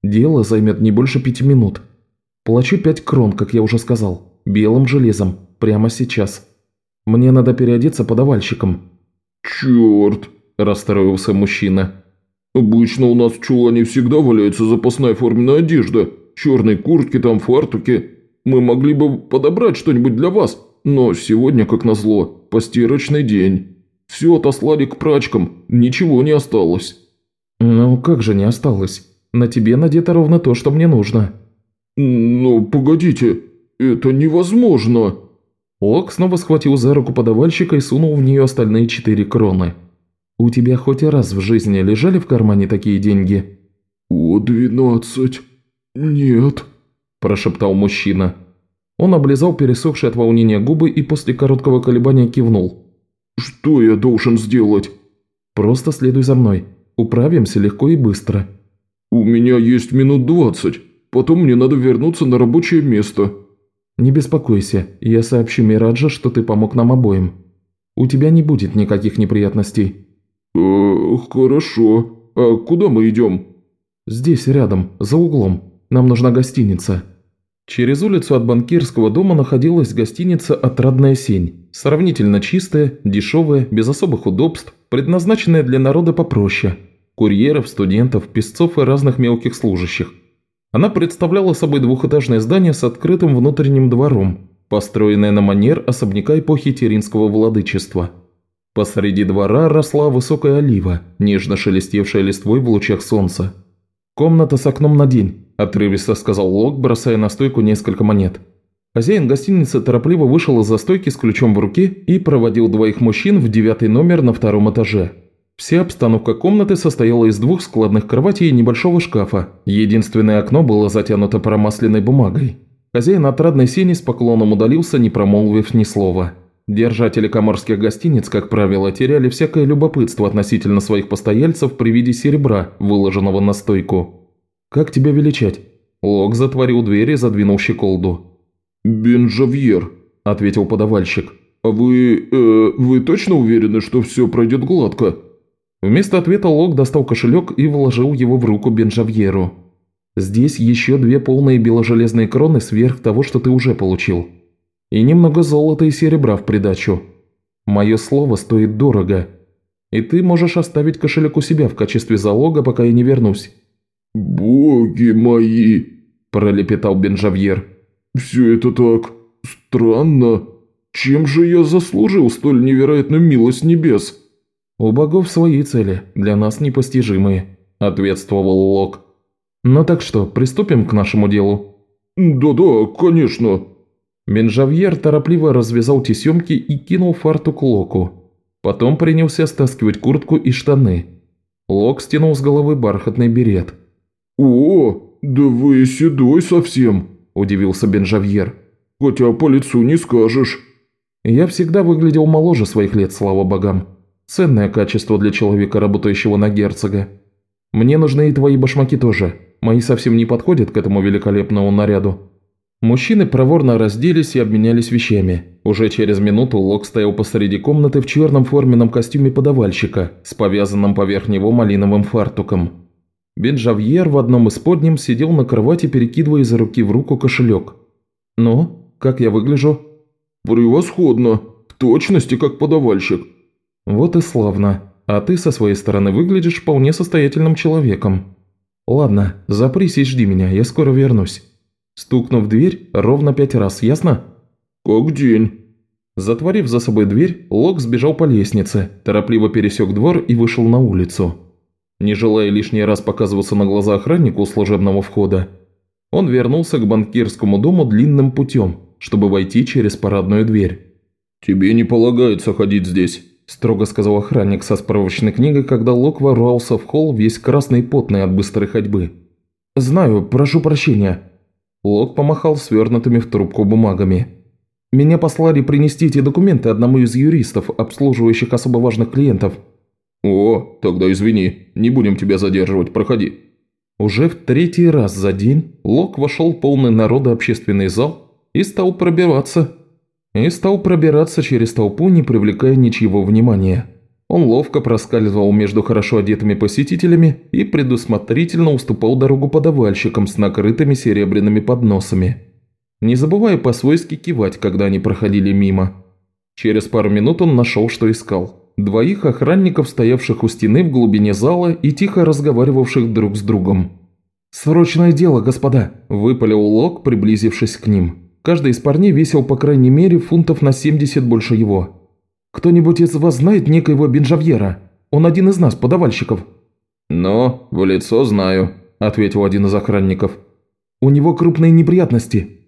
Дело займет не больше пяти минут. Плачу пять крон, как я уже сказал, белым железом, прямо сейчас. Мне надо переодеться подавальщиком». «Черт!» – расстроился мужчина. «Обычно у нас в чулане всегда валяется запасная форменная одежда. Черные куртки там, фартуки. Мы могли бы подобрать что-нибудь для вас, но сегодня, как назло, постирочный день. Все отослали к прачкам, ничего не осталось». «Ну, как же не осталось? На тебе надето ровно то, что мне нужно». «Но погодите, это невозможно!» Лок снова схватил за руку подавальщика и сунул в нее остальные четыре кроны. «У тебя хоть раз в жизни лежали в кармане такие деньги?» «О, двенадцать. Нет», – прошептал мужчина. Он облизал пересохшие от волнения губы и после короткого колебания кивнул. «Что я должен сделать?» «Просто следуй за мной. Управимся легко и быстро». «У меня есть минут двадцать. Потом мне надо вернуться на рабочее место». «Не беспокойся, я сообщу Мираджа, что ты помог нам обоим. У тебя не будет никаких неприятностей». «Э, хорошо. А куда мы идем?» «Здесь, рядом, за углом. Нам нужна гостиница». Через улицу от банкирского дома находилась гостиница «Отрадная сень». Сравнительно чистая, дешевая, без особых удобств, предназначенная для народа попроще – курьеров, студентов, песцов и разных мелких служащих. Она представляла собой двухэтажное здание с открытым внутренним двором, построенное на манер особняка эпохи Теринского владычества. Посреди двора росла высокая олива, нежно шелестевшая листвой в лучах солнца. «Комната с окном на день», – отрывисто сказал Лок, бросая на стойку несколько монет. Хозяин гостиницы торопливо вышел из-за стойки с ключом в руке и проводил двоих мужчин в девятый номер на втором этаже. Вся обстановка комнаты состояла из двух складных кроватей и небольшого шкафа. Единственное окно было затянуто промасленной бумагой. Хозяин отрадной сени с поклоном удалился, не промолвив ни слова. Держатели коморских гостиниц, как правило, теряли всякое любопытство относительно своих постояльцев при виде серебра, выложенного на стойку. «Как тебя величать?» Лок затворил дверь и задвинул щеколду. «Бенжавьер», – ответил подавальщик. «А вы... Э, вы точно уверены, что все пройдет гладко?» Вместо ответа Лок достал кошелек и вложил его в руку Бенжавьеру. «Здесь еще две полные беложелезные кроны сверх того, что ты уже получил. И немного золота и серебра в придачу. Мое слово стоит дорого. И ты можешь оставить кошелек у себя в качестве залога, пока я не вернусь». «Боги мои!» – пролепетал Бенжавьер. «Все это так странно. Чем же я заслужил столь невероятную милость небес?» «У богов свои цели, для нас непостижимые», – ответствовал Лок. «Ну так что, приступим к нашему делу?» «Да-да, конечно». Бенжавьер торопливо развязал тесемки и кинул фартук Локу. Потом принялся стаскивать куртку и штаны. Лок стянул с головы бархатный берет. «О, да вы седой совсем», – удивился Бенжавьер. «Хотя по лицу не скажешь». «Я всегда выглядел моложе своих лет, слава богам», Ценное качество для человека, работающего на герцога. Мне нужны и твои башмаки тоже. Мои совсем не подходят к этому великолепному наряду». Мужчины проворно разделись и обменялись вещами. Уже через минуту Лок стоял посреди комнаты в черном форменном костюме подавальщика с повязанным поверх него малиновым фартуком. Бенжавьер в одном из подним сидел на кровати, перекидывая из руки в руку кошелек. «Ну, как я выгляжу?» «Превосходно. В точности, как подавальщик. «Вот и славно. А ты со своей стороны выглядишь вполне состоятельным человеком. Ладно, запрись и жди меня, я скоро вернусь». Стукнув дверь ровно пять раз, ясно? «Как день». Затворив за собой дверь, Лок сбежал по лестнице, торопливо пересек двор и вышел на улицу. Не желая лишний раз показываться на глаза охраннику служебного входа, он вернулся к банкирскому дому длинным путем, чтобы войти через парадную дверь. «Тебе не полагается ходить здесь», – строго сказал охранник со справочной книгой, когда Лок ворвался в холл весь красный и потный от быстрой ходьбы. «Знаю, прошу прощения». Лок помахал свернутыми в трубку бумагами. «Меня послали принести эти документы одному из юристов, обслуживающих особо важных клиентов». «О, тогда извини, не будем тебя задерживать, проходи». Уже в третий раз за день Лок вошел в полный народа общественный зал и стал пробиваться и стал пробираться через толпу, не привлекая ничьего внимания. Он ловко проскальзывал между хорошо одетыми посетителями и предусмотрительно уступал дорогу подавальщикам с накрытыми серебряными подносами, не забывая по-свойски кивать, когда они проходили мимо. Через пару минут он нашел, что искал. Двоих охранников, стоявших у стены в глубине зала и тихо разговаривавших друг с другом. «Срочное дело, господа!» – выпалил Лок, приблизившись к ним. Каждый из парней весил по крайней мере фунтов на 70 больше его. «Кто-нибудь из вас знает некоего Бенжавьера? Он один из нас, подавальщиков». «Но, в лицо знаю», – ответил один из охранников. «У него крупные неприятности.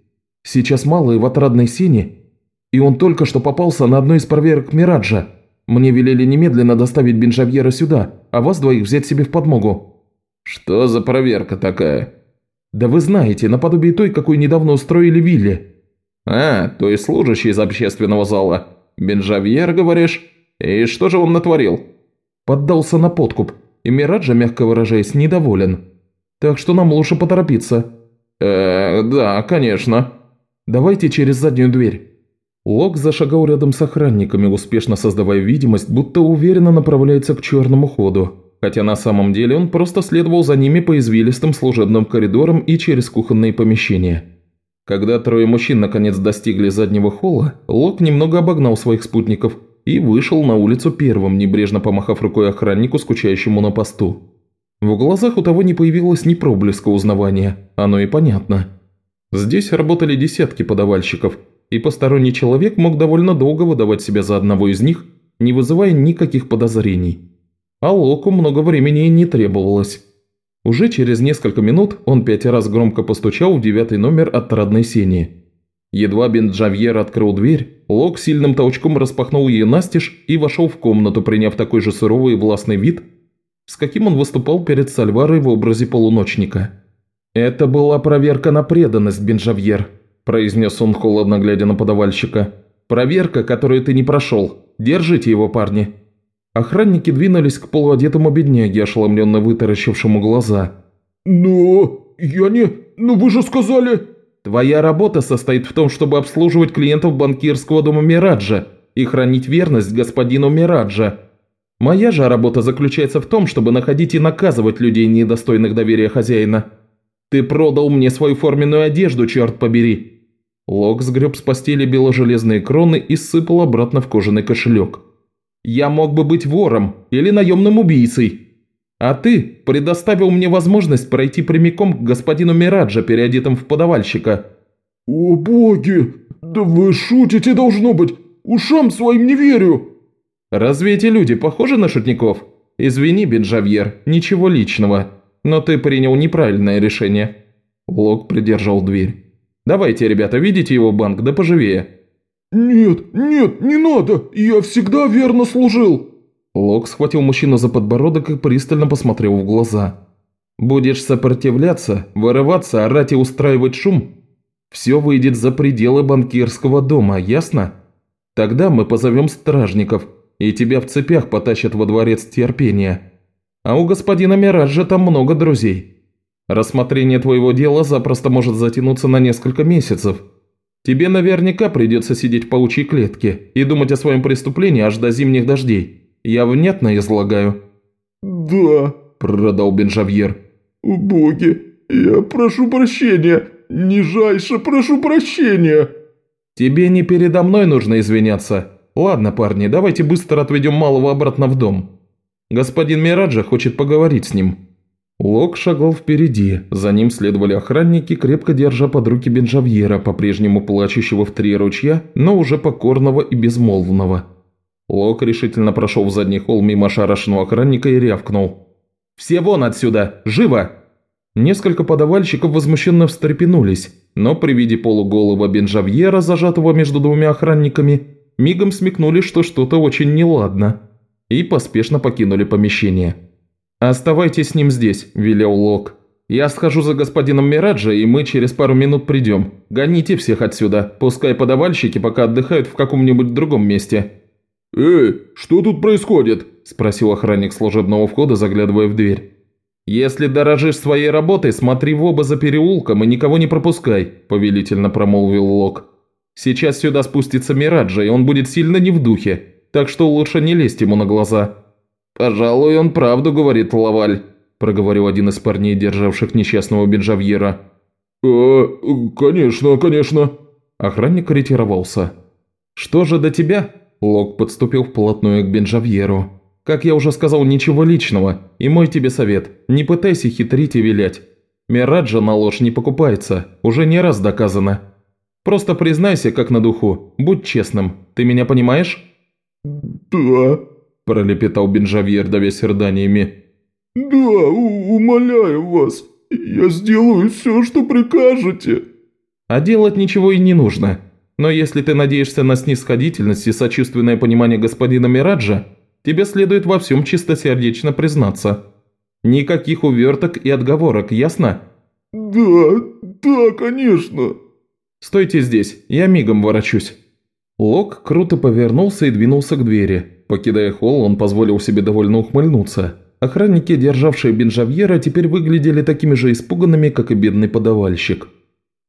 Сейчас малые в отрадной сене, и он только что попался на одной из проверок Мираджа. Мне велели немедленно доставить Бенжавьера сюда, а вас двоих взять себе в подмогу». «Что за проверка такая?» «Да вы знаете, наподобие той, какую недавно устроили Вилли». «А, то есть служащий из общественного зала». Бенжавьер, говоришь? И что же он натворил?» Поддался на подкуп, и Мираджа, мягко выражаясь, недоволен. Так что нам лучше поторопиться. «Э, да, конечно». «Давайте через заднюю дверь». Лок зашагал рядом с охранниками, успешно создавая видимость, будто уверенно направляется к черному ходу, хотя на самом деле он просто следовал за ними по извилистым служебным коридорам и через кухонные помещения. Когда трое мужчин наконец достигли заднего холла, Лок немного обогнал своих спутников и вышел на улицу первым, небрежно помахав рукой охраннику, скучающему на посту. В глазах у того не появилось ни проблеска узнавания, оно и понятно. Здесь работали десятки подавальщиков, и посторонний человек мог довольно долго выдавать себя за одного из них, не вызывая никаких подозрений. А Локу много времени не требовалось. Уже через несколько минут он пять раз громко постучал в девятый номер отрадной сени. Едва Бенджавьер открыл дверь, Лок сильным толчком распахнул ее настежь и вошел в комнату, приняв такой же суровый и властный вид, с каким он выступал перед Сальварой в образе полуночника. «Это была проверка на преданность, Бенджавьер», – произнес он, холодно глядя на подавальщика. «Проверка, которую ты не прошел. Держите его, парни». Охранники двинулись к полуодетому бедняге, ошеломленно вытаращившему глаза. «Но... я не... ну вы же сказали...» «Твоя работа состоит в том, чтобы обслуживать клиентов банкирского дома Мираджа и хранить верность господину Мираджа. Моя же работа заключается в том, чтобы находить и наказывать людей, недостойных доверия хозяина. Ты продал мне свою форменную одежду, черт побери!» Лок сгреб с постели бело-железные кроны и сыпал обратно в кожаный кошелек. Я мог бы быть вором или наемным убийцей. А ты предоставил мне возможность пройти прямиком к господину Мираджа, переодетым в подавальщика». «О боги! Да вы шутите, должно быть! Ушам своим не верю!» «Разве эти люди похожи на шутников? Извини, Бенжавьер, ничего личного, но ты принял неправильное решение». Лок придержал дверь. «Давайте, ребята, видите его банк, да поживее». «Нет, нет, не надо! Я всегда верно служил!» Лок схватил мужчину за подбородок и пристально посмотрел в глаза. «Будешь сопротивляться, вырываться, орать и устраивать шум? Все выйдет за пределы банкирского дома, ясно? Тогда мы позовем стражников, и тебя в цепях потащат во дворец терпения. А у господина Мираджа там много друзей. Рассмотрение твоего дела запросто может затянуться на несколько месяцев». Тебе наверняка придется сидеть в паучьей клетке и думать о своем преступлении аж до зимних дождей. Я внятно излагаю?» «Да», – продал Бенжавьер. «Боги, я прошу прощения, нижайше прошу прощения». «Тебе не передо мной нужно извиняться. Ладно, парни, давайте быстро отведем малого обратно в дом. Господин Мираджа хочет поговорить с ним». Лок шагал впереди, за ним следовали охранники, крепко держа под руки Бенжавьера, по-прежнему плачущего в три ручья, но уже покорного и безмолвного. Лок решительно прошел в задний холл мимо шарашного охранника и рявкнул. «Все вон отсюда! Живо!» Несколько подавальщиков возмущенно встрепенулись, но при виде полуголого Бенжавьера, зажатого между двумя охранниками, мигом смекнули, что что-то очень неладно, и поспешно покинули помещение. «Оставайтесь с ним здесь», – велел Лок. «Я схожу за господином Мираджа, и мы через пару минут придем. Гоните всех отсюда, пускай подавальщики пока отдыхают в каком-нибудь другом месте». «Эй, что тут происходит?» – спросил охранник служебного входа, заглядывая в дверь. «Если дорожишь своей работой, смотри в оба за переулком и никого не пропускай», – повелительно промолвил Лок. Сейчас сюда спустится Мираджа, и он будет сильно не в духе, так что лучше не лезть ему на глаза». «Пожалуй, он правду говорит, Лаваль», – проговорил один из парней, державших несчастного Бенжавьера. «Э, конечно, конечно». Охранник ретировался. «Что же до тебя?» Лок подступил вплотную к Бенжавьеру. «Как я уже сказал, ничего личного. И мой тебе совет. Не пытайся хитрить и вилять. Мираджа на ложь не покупается. Уже не раз доказано. Просто признайся, как на духу. Будь честным. Ты меня понимаешь?» «Да», – пролепетал Бенжавьер, давясь рыданиями. «Да, умоляю вас. Я сделаю все, что прикажете». «А делать ничего и не нужно. Но если ты надеешься на снисходительность и сочувственное понимание господина Мираджа, тебе следует во всем чистосердечно признаться. Никаких уверток и отговорок, ясно?» «Да, да, конечно». «Стойте здесь, я мигом ворочусь». Лок круто повернулся и двинулся к двери. Покидая холл, он позволил себе довольно ухмыльнуться. Охранники, державшие Бенжавьера, теперь выглядели такими же испуганными, как и бедный подавальщик.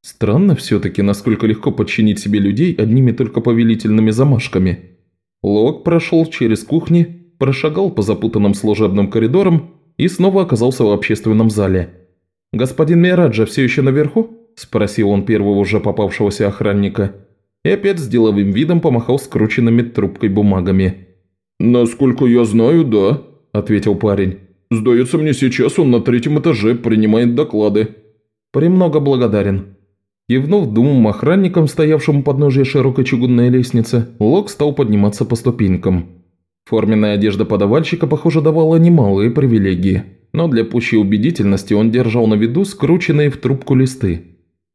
Странно все-таки, насколько легко подчинить себе людей одними только повелительными замашками. Лок прошел через кухни, прошагал по запутанным служебным коридорам и снова оказался в общественном зале. «Господин Мираджа все еще наверху?» – спросил он первого уже попавшегося охранника. И опять с деловым видом помахал скрученными трубкой бумагами. «Насколько я знаю, да», – ответил парень. «Сдается мне, сейчас он на третьем этаже принимает доклады». «Премного благодарен», Кивнув двум охранникам, стоявшим у подножия широкой чугунной лестницы, Лок стал подниматься по ступенькам. Форменная одежда подавальщика, похоже, давала немалые привилегии, но для пущей убедительности он держал на виду скрученные в трубку листы.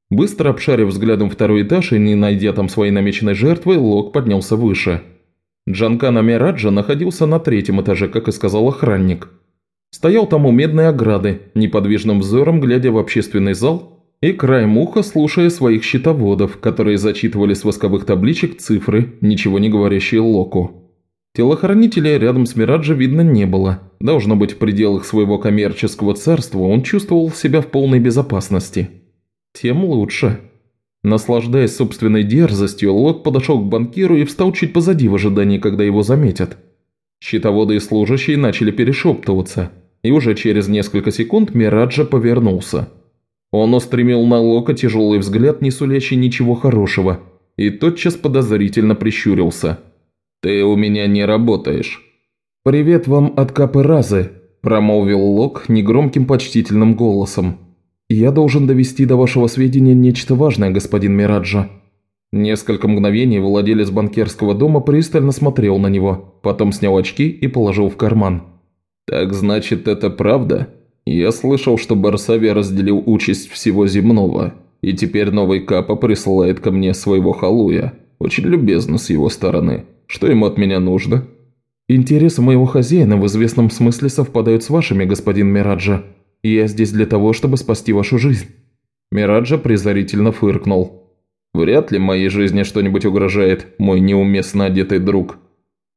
Быстро обшарив взглядом второй этаж и не найдя там своей намеченной жертвы, Лок поднялся выше. Джанкана Мираджа находился на третьем этаже, как и сказал охранник. Стоял там у медной ограды, неподвижным взором глядя в общественный зал и краем уха слушая своих счетоводов, которые зачитывали с восковых табличек цифры, ничего не говорящие Локу. Телохранителя рядом с Мираджа видно не было. Должно быть, в пределах своего коммерческого царства он чувствовал себя в полной безопасности. Тем лучше. Наслаждаясь собственной дерзостью, Лок подошел к банкиру и встал чуть позади в ожидании, когда его заметят. Счетоводы и служащие начали перешептываться, и уже через несколько секунд Мираджа повернулся. Он устремил на Лока тяжелый взгляд, не сулящий ничего хорошего, и тотчас подозрительно прищурился. «Ты у меня не работаешь». «Привет вам от Капы Разы», – промолвил Лок негромким почтительным голосом. «Я должен довести до вашего сведения нечто важное, господин Мираджа». Несколько мгновений владелец банкерского дома пристально смотрел на него, потом снял очки и положил в карман. «Так значит, это правда?» Я слышал, что Барсави разделил участь всего земного, и теперь новый Капа присылает ко мне своего халуя. Очень любезно с его стороны. Что ему от меня нужно?» «Интересы моего хозяина в известном смысле совпадают с вашими, господин Мираджа. Я здесь для того, чтобы спасти вашу жизнь». Мираджа презрительно фыркнул. «Вряд ли моей жизни что-нибудь угрожает, мой неуместно одетый друг.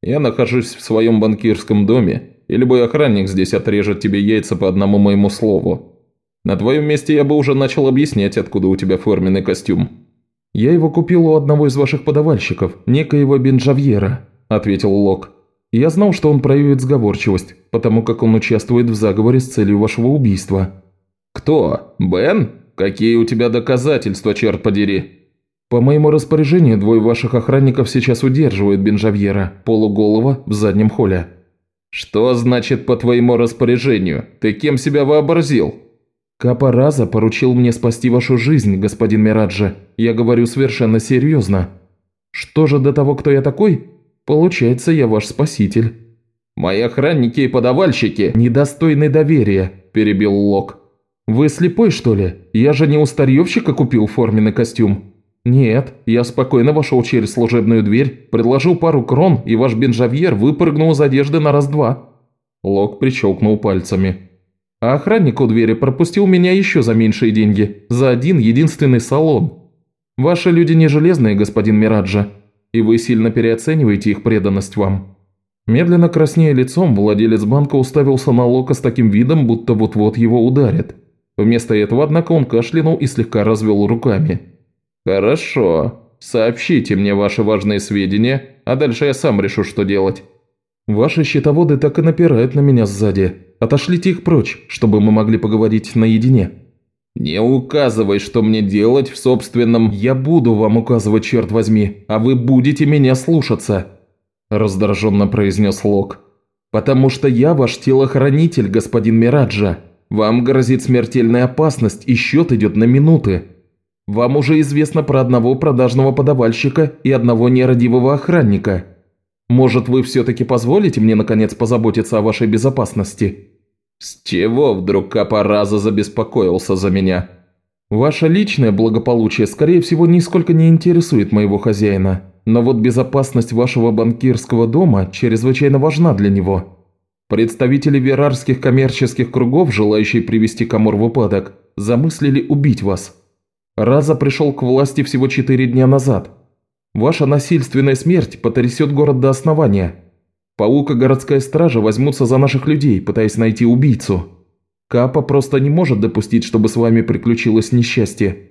Я нахожусь в своем банкирском доме и любой охранник здесь отрежет тебе яйца по одному моему слову. На твоем месте я бы уже начал объяснять, откуда у тебя форменный костюм». «Я его купил у одного из ваших подавальщиков, некоего Бенджавьера», – ответил Лок. «Я знал, что он проявит сговорчивость, потому как он участвует в заговоре с целью вашего убийства». «Кто? Бен? Какие у тебя доказательства, черт подери?» «По моему распоряжению двое ваших охранников сейчас удерживают Бенжавьера, полуголова, в заднем холле. «Что значит по твоему распоряжению? Ты кем себя вообразил?» «Капараза поручил мне спасти вашу жизнь, господин Мираджа. Я говорю совершенно серьезно. Что же до того, кто я такой? Получается, я ваш спаситель». «Мои охранники и подавальщики...» «Недостойны доверия», – перебил Лок. «Вы слепой, что ли? Я же не у старьевщика купил форменный костюм. «Нет, я спокойно вошел через служебную дверь, предложил пару крон, и ваш бенжавьер выпрыгнул из одежды на раз-два». Лок прищелкнул пальцами. «А охранник у двери пропустил меня еще за меньшие деньги, за один единственный салон. Ваши люди не железные, господин Мираджа, и вы сильно переоцениваете их преданность вам». Медленно краснея лицом, владелец банка уставился на Лока с таким видом, будто вот-вот его ударят. Вместо этого, однако, он кашлянул и слегка развел руками. «Хорошо. Сообщите мне ваши важные сведения, а дальше я сам решу, что делать». «Ваши счетоводы так и напирают на меня сзади. Отошлите их прочь, чтобы мы могли поговорить наедине». «Не указывай, что мне делать в собственном...» «Я буду вам указывать, черт возьми, а вы будете меня слушаться», – раздраженно произнес Лок. «Потому что я ваш телохранитель, господин Мираджа. Вам грозит смертельная опасность, и счет идет на минуты. Вам уже известно про одного продажного подавальщика и одного нерадивого охранника. Может, вы все-таки позволите мне, наконец, позаботиться о вашей безопасности?» «С чего вдруг Капараза забеспокоился за меня?» «Ваше личное благополучие, скорее всего, нисколько не интересует моего хозяина, но вот безопасность вашего банкирского дома чрезвычайно важна для него. Представители верарских коммерческих кругов, желающие привести Камор в упадок, замыслили убить вас. Раза пришел к власти всего четыре дня назад. Ваша насильственная смерть потрясет город до основания». Паук и городская стража возьмутся за наших людей, пытаясь найти убийцу. Капа просто не может допустить, чтобы с вами приключилось несчастье.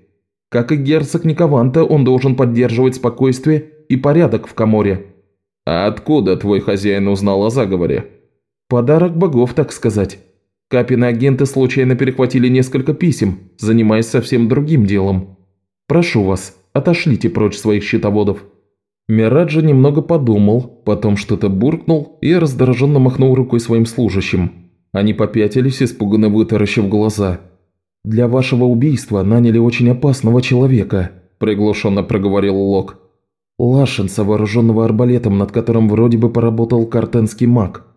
Как и герцог Никованта, он должен поддерживать спокойствие и порядок в Каморе. А откуда твой хозяин узнал о заговоре? Подарок богов, так сказать. Капины агенты случайно перехватили несколько писем, занимаясь совсем другим делом. Прошу вас, отошлите прочь своих счетоводов. Мираджа немного подумал, потом что-то буркнул и раздраженно махнул рукой своим служащим. Они попятились, испуганно вытаращив глаза. «Для вашего убийства наняли очень опасного человека», – приглушенно проговорил Лок. «Лашенца, вооруженного арбалетом, над которым вроде бы поработал картенский маг.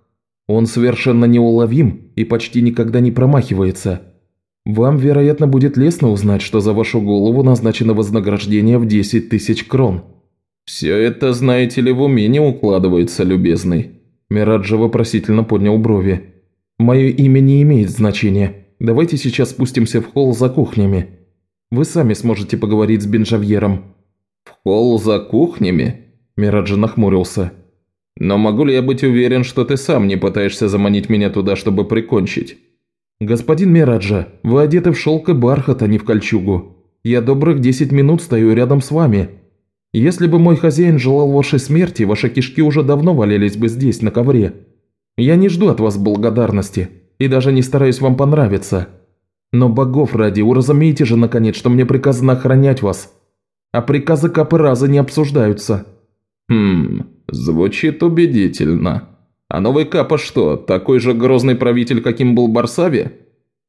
Он совершенно неуловим и почти никогда не промахивается. Вам, вероятно, будет лестно узнать, что за вашу голову назначено вознаграждение в 10 тысяч крон». «Все это, знаете ли, в уме не укладывается, любезный». Мираджа вопросительно поднял брови. «Мое имя не имеет значения. Давайте сейчас спустимся в холл за кухнями. Вы сами сможете поговорить с Бенжавьером». «В холл за кухнями?» Мираджа нахмурился. «Но могу ли я быть уверен, что ты сам не пытаешься заманить меня туда, чтобы прикончить?» «Господин Мираджа, вы одеты в шелк и бархат, а не в кольчугу. Я добрых десять минут стою рядом с вами, если бы мой хозяин желал вашей смерти, ваши кишки уже давно валялись бы здесь, на ковре. Я не жду от вас благодарности и даже не стараюсь вам понравиться. Но богов ради, уразумейте же, наконец, что мне приказано охранять вас. А приказы Капы Раза не обсуждаются». «Хм, звучит убедительно. А новый Капа что, такой же грозный правитель, каким был Барсави?»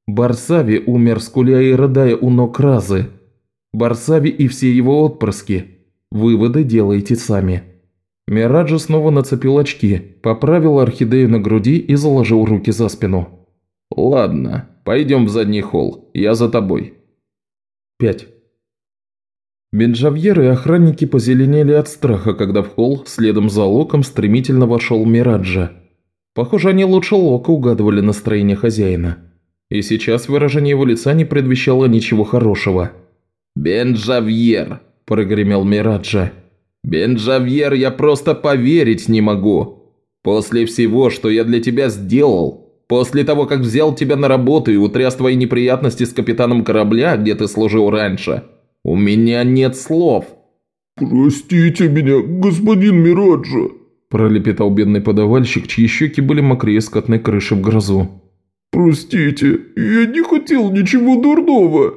Барсави умер, скуля и рыдая у ног Разы. Барсави и все его отпрыски – Выводы делайте сами». Мираджа снова нацепил очки, поправил орхидею на груди и заложил руки за спину. «Ладно, пойдем в задний холл, я за тобой». 5. Бенджавьеры и охранники позеленели от страха, когда в холл следом за Локом стремительно вошел Мираджа. Похоже, они лучше Лока угадывали настроение хозяина. И сейчас выражение его лица не предвещало ничего хорошего. «Бенджавьер!» Прогремел Мираджа. «Бенджавьер, я просто поверить не могу. После всего, что я для тебя сделал, после того, как взял тебя на работу и утряс твои неприятности с капитаном корабля, где ты служил раньше, у меня нет слов». «Простите меня, господин Мираджа», – пролепетал бедный подавальщик, чьи щеки были мокрее скотной крыши в грозу. «Простите, я не хотел ничего дурного».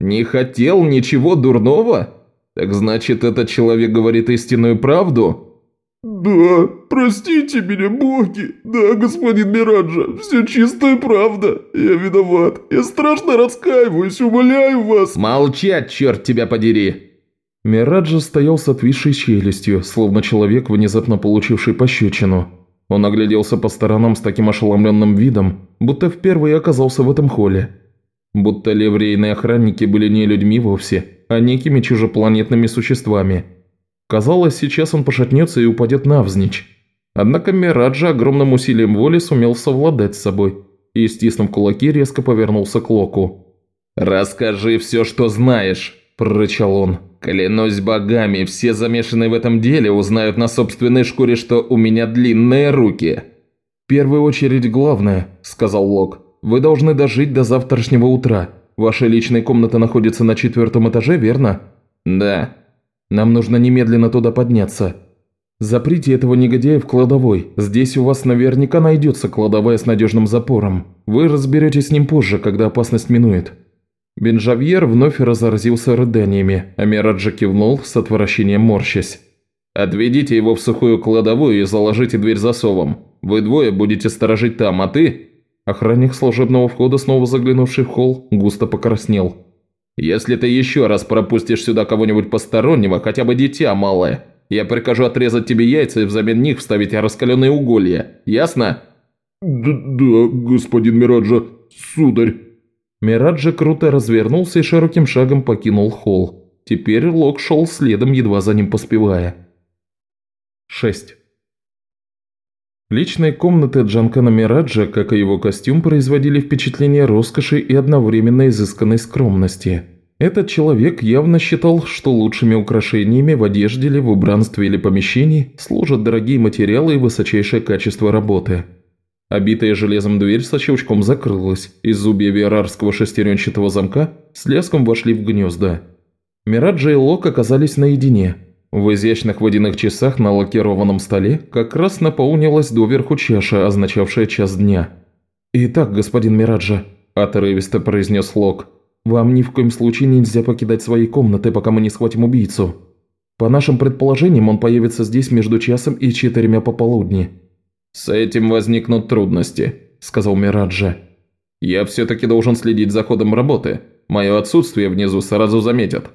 «Не хотел ничего дурного?» «Так значит, этот человек говорит истинную правду?» «Да, простите меня, боги! Да, господин Мираджа, все чистая правда. Я виноват. Я страшно раскаиваюсь, умоляю вас!» «Молчать, черт тебя подери!» Мираджа стоял с отвисшей челюстью, словно человек, внезапно получивший пощечину. Он огляделся по сторонам с таким ошеломленным видом, будто впервые оказался в этом холле. Будто ливрейные охранники были не людьми вовсе, а некими чужепланетными существами. Казалось, сейчас он пошатнется и упадет навзничь. Однако Мираджа огромным усилием воли сумел совладать с собой и, стиснув кулаки, резко повернулся к Локу. «Расскажи все, что знаешь», – прорычал он. «Клянусь богами, все замешанные в этом деле узнают на собственной шкуре, что у меня длинные руки». «В первую очередь главное», – сказал Лок. «Вы должны дожить до завтрашнего утра. Ваша личная комната находится на четвертом этаже, верно?» «Да». Нам нужно немедленно туда подняться. Заприте этого негодяя в кладовой. Здесь у вас наверняка найдется кладовая с надежным запором. Вы разберетесь с ним позже, когда опасность минует». Бенжавьер вновь разразился рыданиями, а Мираджа кивнул с отвращением морщась. «Отведите его в сухую кладовую и заложите дверь засовом. Вы двое будете сторожить там, а ты...» Охранник служебного входа, снова заглянувший в холл, густо покраснел. «Если ты еще раз пропустишь сюда кого-нибудь постороннего, хотя бы дитя малое, я прикажу отрезать тебе яйца и взамен них вставить раскаленные уголья. Ясно?» «Да, да господин Мираджа, сударь». Мираджа круто развернулся и широким шагом покинул холл. Теперь Лок шел следом, едва за ним поспевая. 6. Личные комнаты Джанкана Мираджа, как и его костюм, производили впечатление роскоши и одновременно изысканной скромности. Этот человек явно считал, что лучшими украшениями в одежде или в убранстве или помещении служат дорогие материалы и высочайшее качество работы. Обитая железом дверь со щелчком закрылась, и зубья верарского шестеренчатого замка с лязгом вошли в гнезда. Мираджа и Лок оказались наедине – в изящных водяных часах на лакированном столе как раз наполнилась доверху чаша, означавшая час дня. «Итак, господин Мираджа», – отрывисто произнес Лок, – «вам ни в коем случае нельзя покидать свои комнаты, пока мы не схватим убийцу. По нашим предположениям, он появится здесь между часом и четырьмя пополудни». «С этим возникнут трудности», – сказал Мираджа. «Я все-таки должен следить за ходом работы. Мое отсутствие внизу сразу заметят».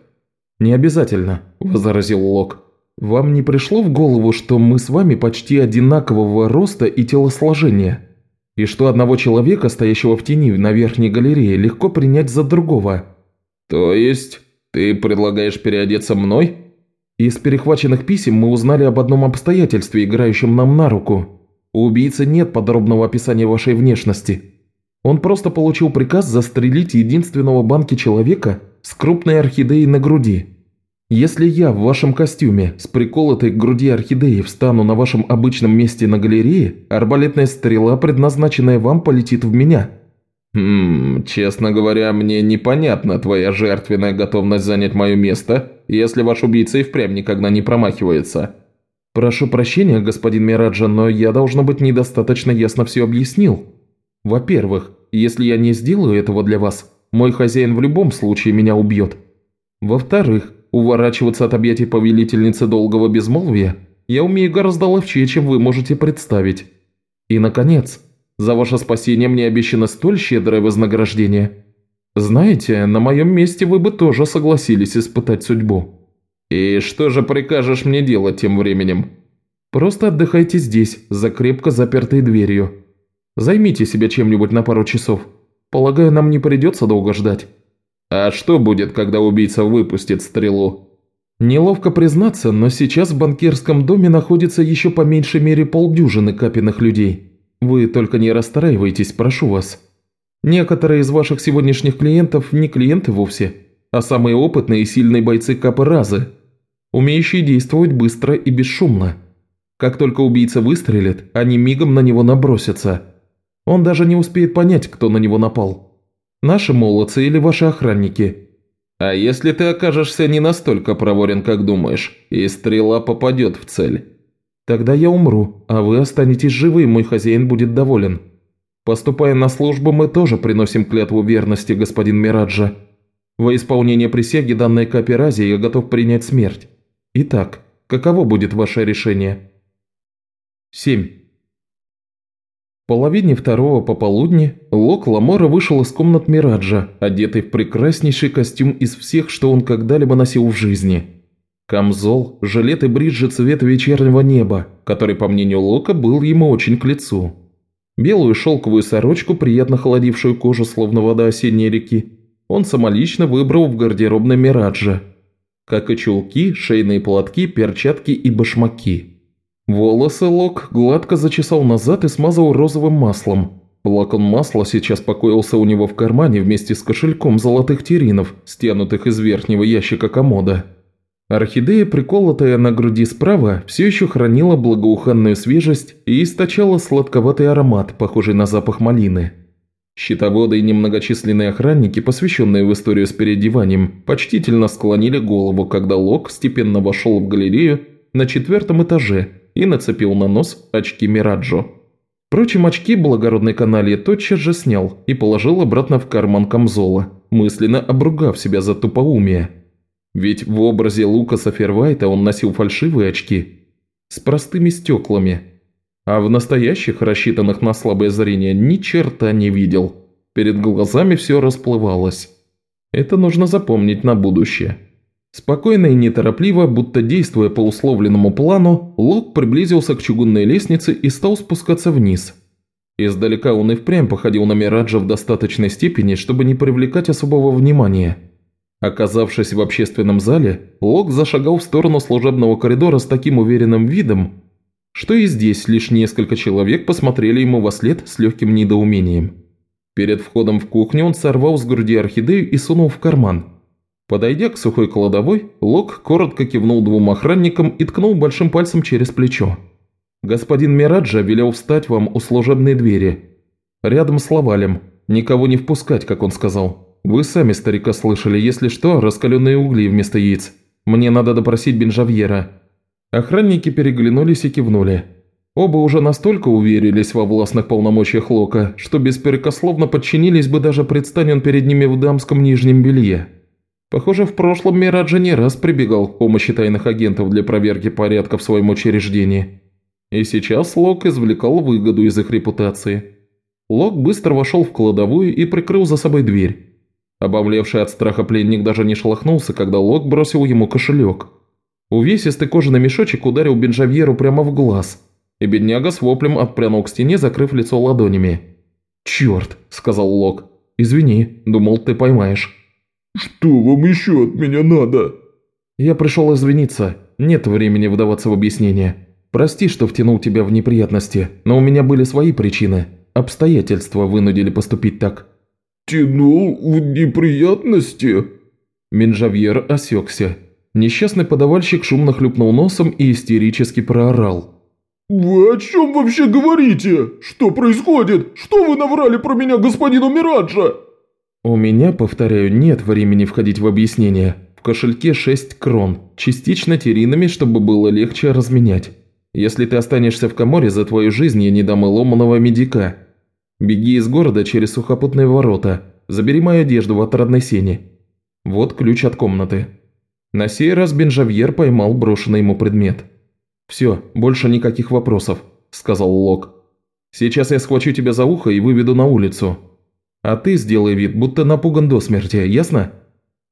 «Не обязательно», – возразил Лок. «Вам не пришло в голову, что мы с вами почти одинакового роста и телосложения, и что одного человека, стоящего в тени на верхней галерее, легко принять за другого?» «То есть ты предлагаешь переодеться мной?» «Из перехваченных писем мы узнали об одном обстоятельстве, играющем нам на руку. У убийцы нет подробного описания вашей внешности. Он просто получил приказ застрелить единственного банки человека – с крупной орхидеей на груди. Если я в вашем костюме с приколотой к груди орхидеи встану на вашем обычном месте на галерее, арбалетная стрела, предназначенная вам, полетит в меня». «Хм, честно говоря, мне непонятна твоя жертвенная готовность занять мое место, если ваш убийца и впрямь никогда не промахивается». «Прошу прощения, господин Мираджа, но я, должно быть, недостаточно ясно все объяснил. Во-первых, если я не сделаю этого для вас, мой хозяин в любом случае меня убьет. Во-вторых, уворачиваться от объятий повелительницы долгого безмолвия я умею гораздо ловчее, чем вы можете представить. И, наконец, за ваше спасение мне обещано столь щедрое вознаграждение. Знаете, на моем месте вы бы тоже согласились испытать судьбу. И что же прикажешь мне делать тем временем? Просто отдыхайте здесь, за крепко запертой дверью. Займите себя чем-нибудь на пару часов. Полагаю, нам не придется долго ждать». «А что будет, когда убийца выпустит стрелу?» «Неловко признаться, но сейчас в банкирском доме находится еще по меньшей мере полдюжины капиных людей. Вы только не расстраивайтесь, прошу вас. Некоторые из ваших сегодняшних клиентов не клиенты вовсе, а самые опытные и сильные бойцы Капы умеющие действовать быстро и бесшумно. Как только убийца выстрелит, они мигом на него набросятся». Он даже не успеет понять, кто на него напал. Наши молодцы или ваши охранники. А если ты окажешься не настолько проворен, как думаешь, и стрела попадет в цель? Тогда я умру, а вы останетесь живы, и мой хозяин будет доволен. Поступая на службу, мы тоже приносим клятву верности, господин Мираджа. Во исполнение присяги, данной Каперазе, я готов принять смерть. Итак, каково будет ваше решение? 7 половине второго пополудни Лок Ламора вышел из комнат Мираджа, одетый в прекраснейший костюм из всех, что он когда-либо носил в жизни. Камзол, жилет и бриджи цвета вечернего неба, который, по мнению Лока, был ему очень к лицу. Белую шелковую сорочку, приятно холодившую кожу, словно вода осенней реки, он самолично выбрал в гардеробной Мираджа, как и чулки, шейные платки, перчатки и башмаки. Волосы Лок гладко зачесал назад и смазал розовым маслом. Лакон масла сейчас покоился у него в кармане вместе с кошельком золотых теринов, стянутых из верхнего ящика комода. Орхидея, приколотая на груди справа, все еще хранила благоуханную свежесть и источала сладковатый аромат, похожий на запах малины. Щитоводы и немногочисленные охранники, посвященные в историю с переодеванием, почтительно склонили голову, когда Лок степенно вошел в галерею на четвертом этаже и нацепил на нос очки Мираджо. Впрочем, очки благородной каналье тотчас же снял и положил обратно в карман камзола, мысленно обругав себя за тупоумие. Ведь в образе Лукаса Фервайта он носил фальшивые очки с простыми стеклами – а в настоящих, рассчитанных на слабое зрение, ни черта не видел. Перед глазами все расплывалось. Это нужно запомнить на будущее. Спокойно и неторопливо, будто действуя по условленному плану, Лок приблизился к чугунной лестнице и стал спускаться вниз. Издалека он и впрямь походил на Мираджа в достаточной степени, чтобы не привлекать особого внимания. Оказавшись в общественном зале, Лок зашагал в сторону служебного коридора с таким уверенным видом, что и здесь лишь несколько человек посмотрели ему во след с легким недоумением. Перед входом в кухню он сорвал с груди орхидею и сунул в карман. Подойдя к сухой кладовой, Лок коротко кивнул двум охранникам и ткнул большим пальцем через плечо. «Господин Мираджа велел встать вам у служебной двери. Рядом с лавалем. Никого не впускать, как он сказал. Вы сами старика слышали, если что, раскаленные угли вместо яиц. Мне надо допросить Бенжавьера. Охранники переглянулись и кивнули. Оба уже настолько уверились во властных полномочиях Лока, что беспрекословно подчинились бы даже предстань перед ними в дамском нижнем белье. Похоже, в прошлом Мираджа не раз прибегал к помощи тайных агентов для проверки порядка в своем учреждении. И сейчас Лок извлекал выгоду из их репутации. Лок быстро вошел в кладовую и прикрыл за собой дверь. Обомлевший от страха пленник даже не шелохнулся, когда Лок бросил ему кошелек – Увесистый кожаный мешочек ударил Бенжавьеру прямо в глаз, и бедняга с воплем отпрянул к стене, закрыв лицо ладонями. «Черт», – сказал Лок. «Извини, думал, ты поймаешь». «Что вам еще от меня надо?» «Я пришел извиниться. Нет времени вдаваться в объяснение. Прости, что втянул тебя в неприятности, но у меня были свои причины. Обстоятельства вынудили поступить так». «Тянул в неприятности?» Менжавьер осекся. Несчастный подавальщик шумно хлюпнул носом и истерически проорал. «Вы о чем вообще говорите? Что происходит? Что вы наврали про меня господину Мираджа?» «У меня, повторяю, нет времени входить в объяснение. В кошельке 6 крон, частично теринами, чтобы было легче разменять. Если ты останешься в коморе, за твою жизнь я не дам и ломаного медика. Беги из города через сухопутные ворота, забери мою одежду в отрадной сене. Вот ключ от комнаты». На сей раз Бенжавьер поймал брошенный ему предмет. «Все, больше никаких вопросов», – сказал Лок. «Сейчас я схвачу тебя за ухо и выведу на улицу. А ты сделай вид, будто напуган до смерти, ясно?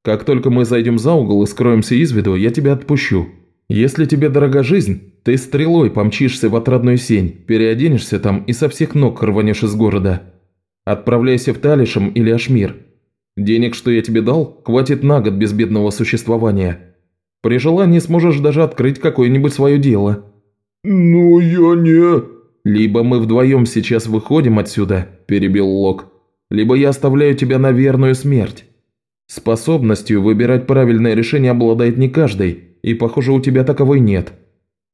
Как только мы зайдем за угол и скроемся из виду, я тебя отпущу. Если тебе дорога жизнь, ты стрелой помчишься в отрадную сень, переоденешься там и со всех ног рванешь из города. Отправляйся в Талишем или Ашмир, Денег, что я тебе дал, хватит на год безбедного существования. При желании сможешь даже открыть какое-нибудь свое дело». «Ну, я не...» «Либо мы вдвоем сейчас выходим отсюда», – перебил Лок, – «либо я оставляю тебя на верную смерть. Способностью выбирать правильное решение обладает не каждый, и, похоже, у тебя таковой нет.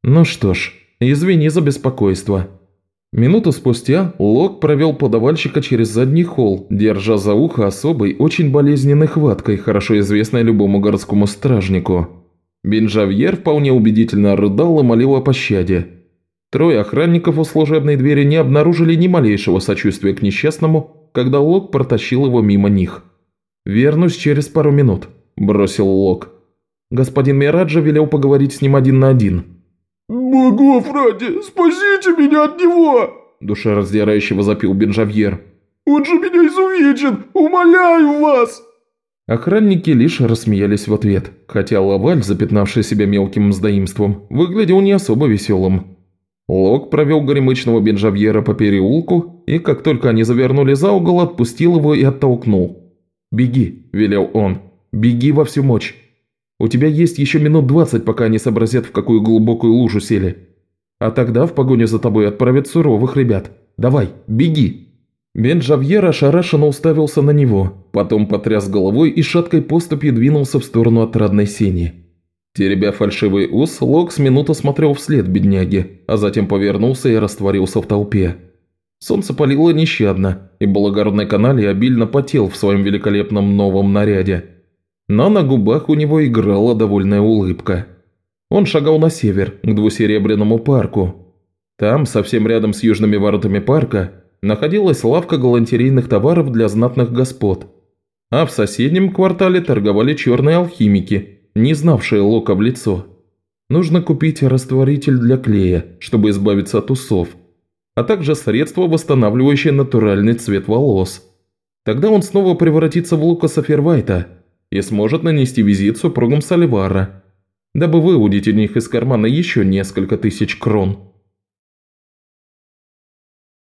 Ну что ж, извини за беспокойство». Минуту спустя Лок провел подавальщика через задний холл, держа за ухо особой, очень болезненной хваткой, хорошо известной любому городскому стражнику. Бенжавьер вполне убедительно рыдал и молил о пощаде. Трое охранников у служебной двери не обнаружили ни малейшего сочувствия к несчастному, когда Лок протащил его мимо них. «Вернусь через пару минут», – бросил Лок. Господин Мираджа велел поговорить с ним один на один. «Богов ради, спасите меня от него!» Душераздирающе возопил Бенжавьер. «Он же меня изувечен! Умоляю вас!» Охранники лишь рассмеялись в ответ, хотя Лаваль, запятнавший себя мелким мздоимством, выглядел не особо веселым. Лок провел горемычного Бенжавьера по переулку, и как только они завернули за угол, отпустил его и оттолкнул. «Беги», – велел он, – «беги во всю мощь». У тебя есть еще минут двадцать, пока они сообразят, в какую глубокую лужу сели. А тогда в погоню за тобой отправят суровых ребят. Давай, беги!» Бен Джавьер ошарашенно уставился на него, потом потряс головой и шаткой поступью двинулся в сторону отрадной сени. Теребя фальшивый ус, Лок с минуту смотрел вслед бедняге, а затем повернулся и растворился в толпе. Солнце палило нещадно, и благородный канале обильно потел в своем великолепном новом наряде. Но на губах у него играла довольная улыбка. Он шагал на север, к двусеребряному парку. Там, совсем рядом с южными воротами парка, находилась лавка галантерейных товаров для знатных господ. А в соседнем квартале торговали черные алхимики, не знавшие Лока в лицо. Нужно купить растворитель для клея, чтобы избавиться от усов, а также средство, восстанавливающее натуральный цвет волос. Тогда он снова превратится в Лукаса Фервайта и сможет нанести визит супругам Соливара, дабы выудить у них из кармана еще несколько тысяч крон.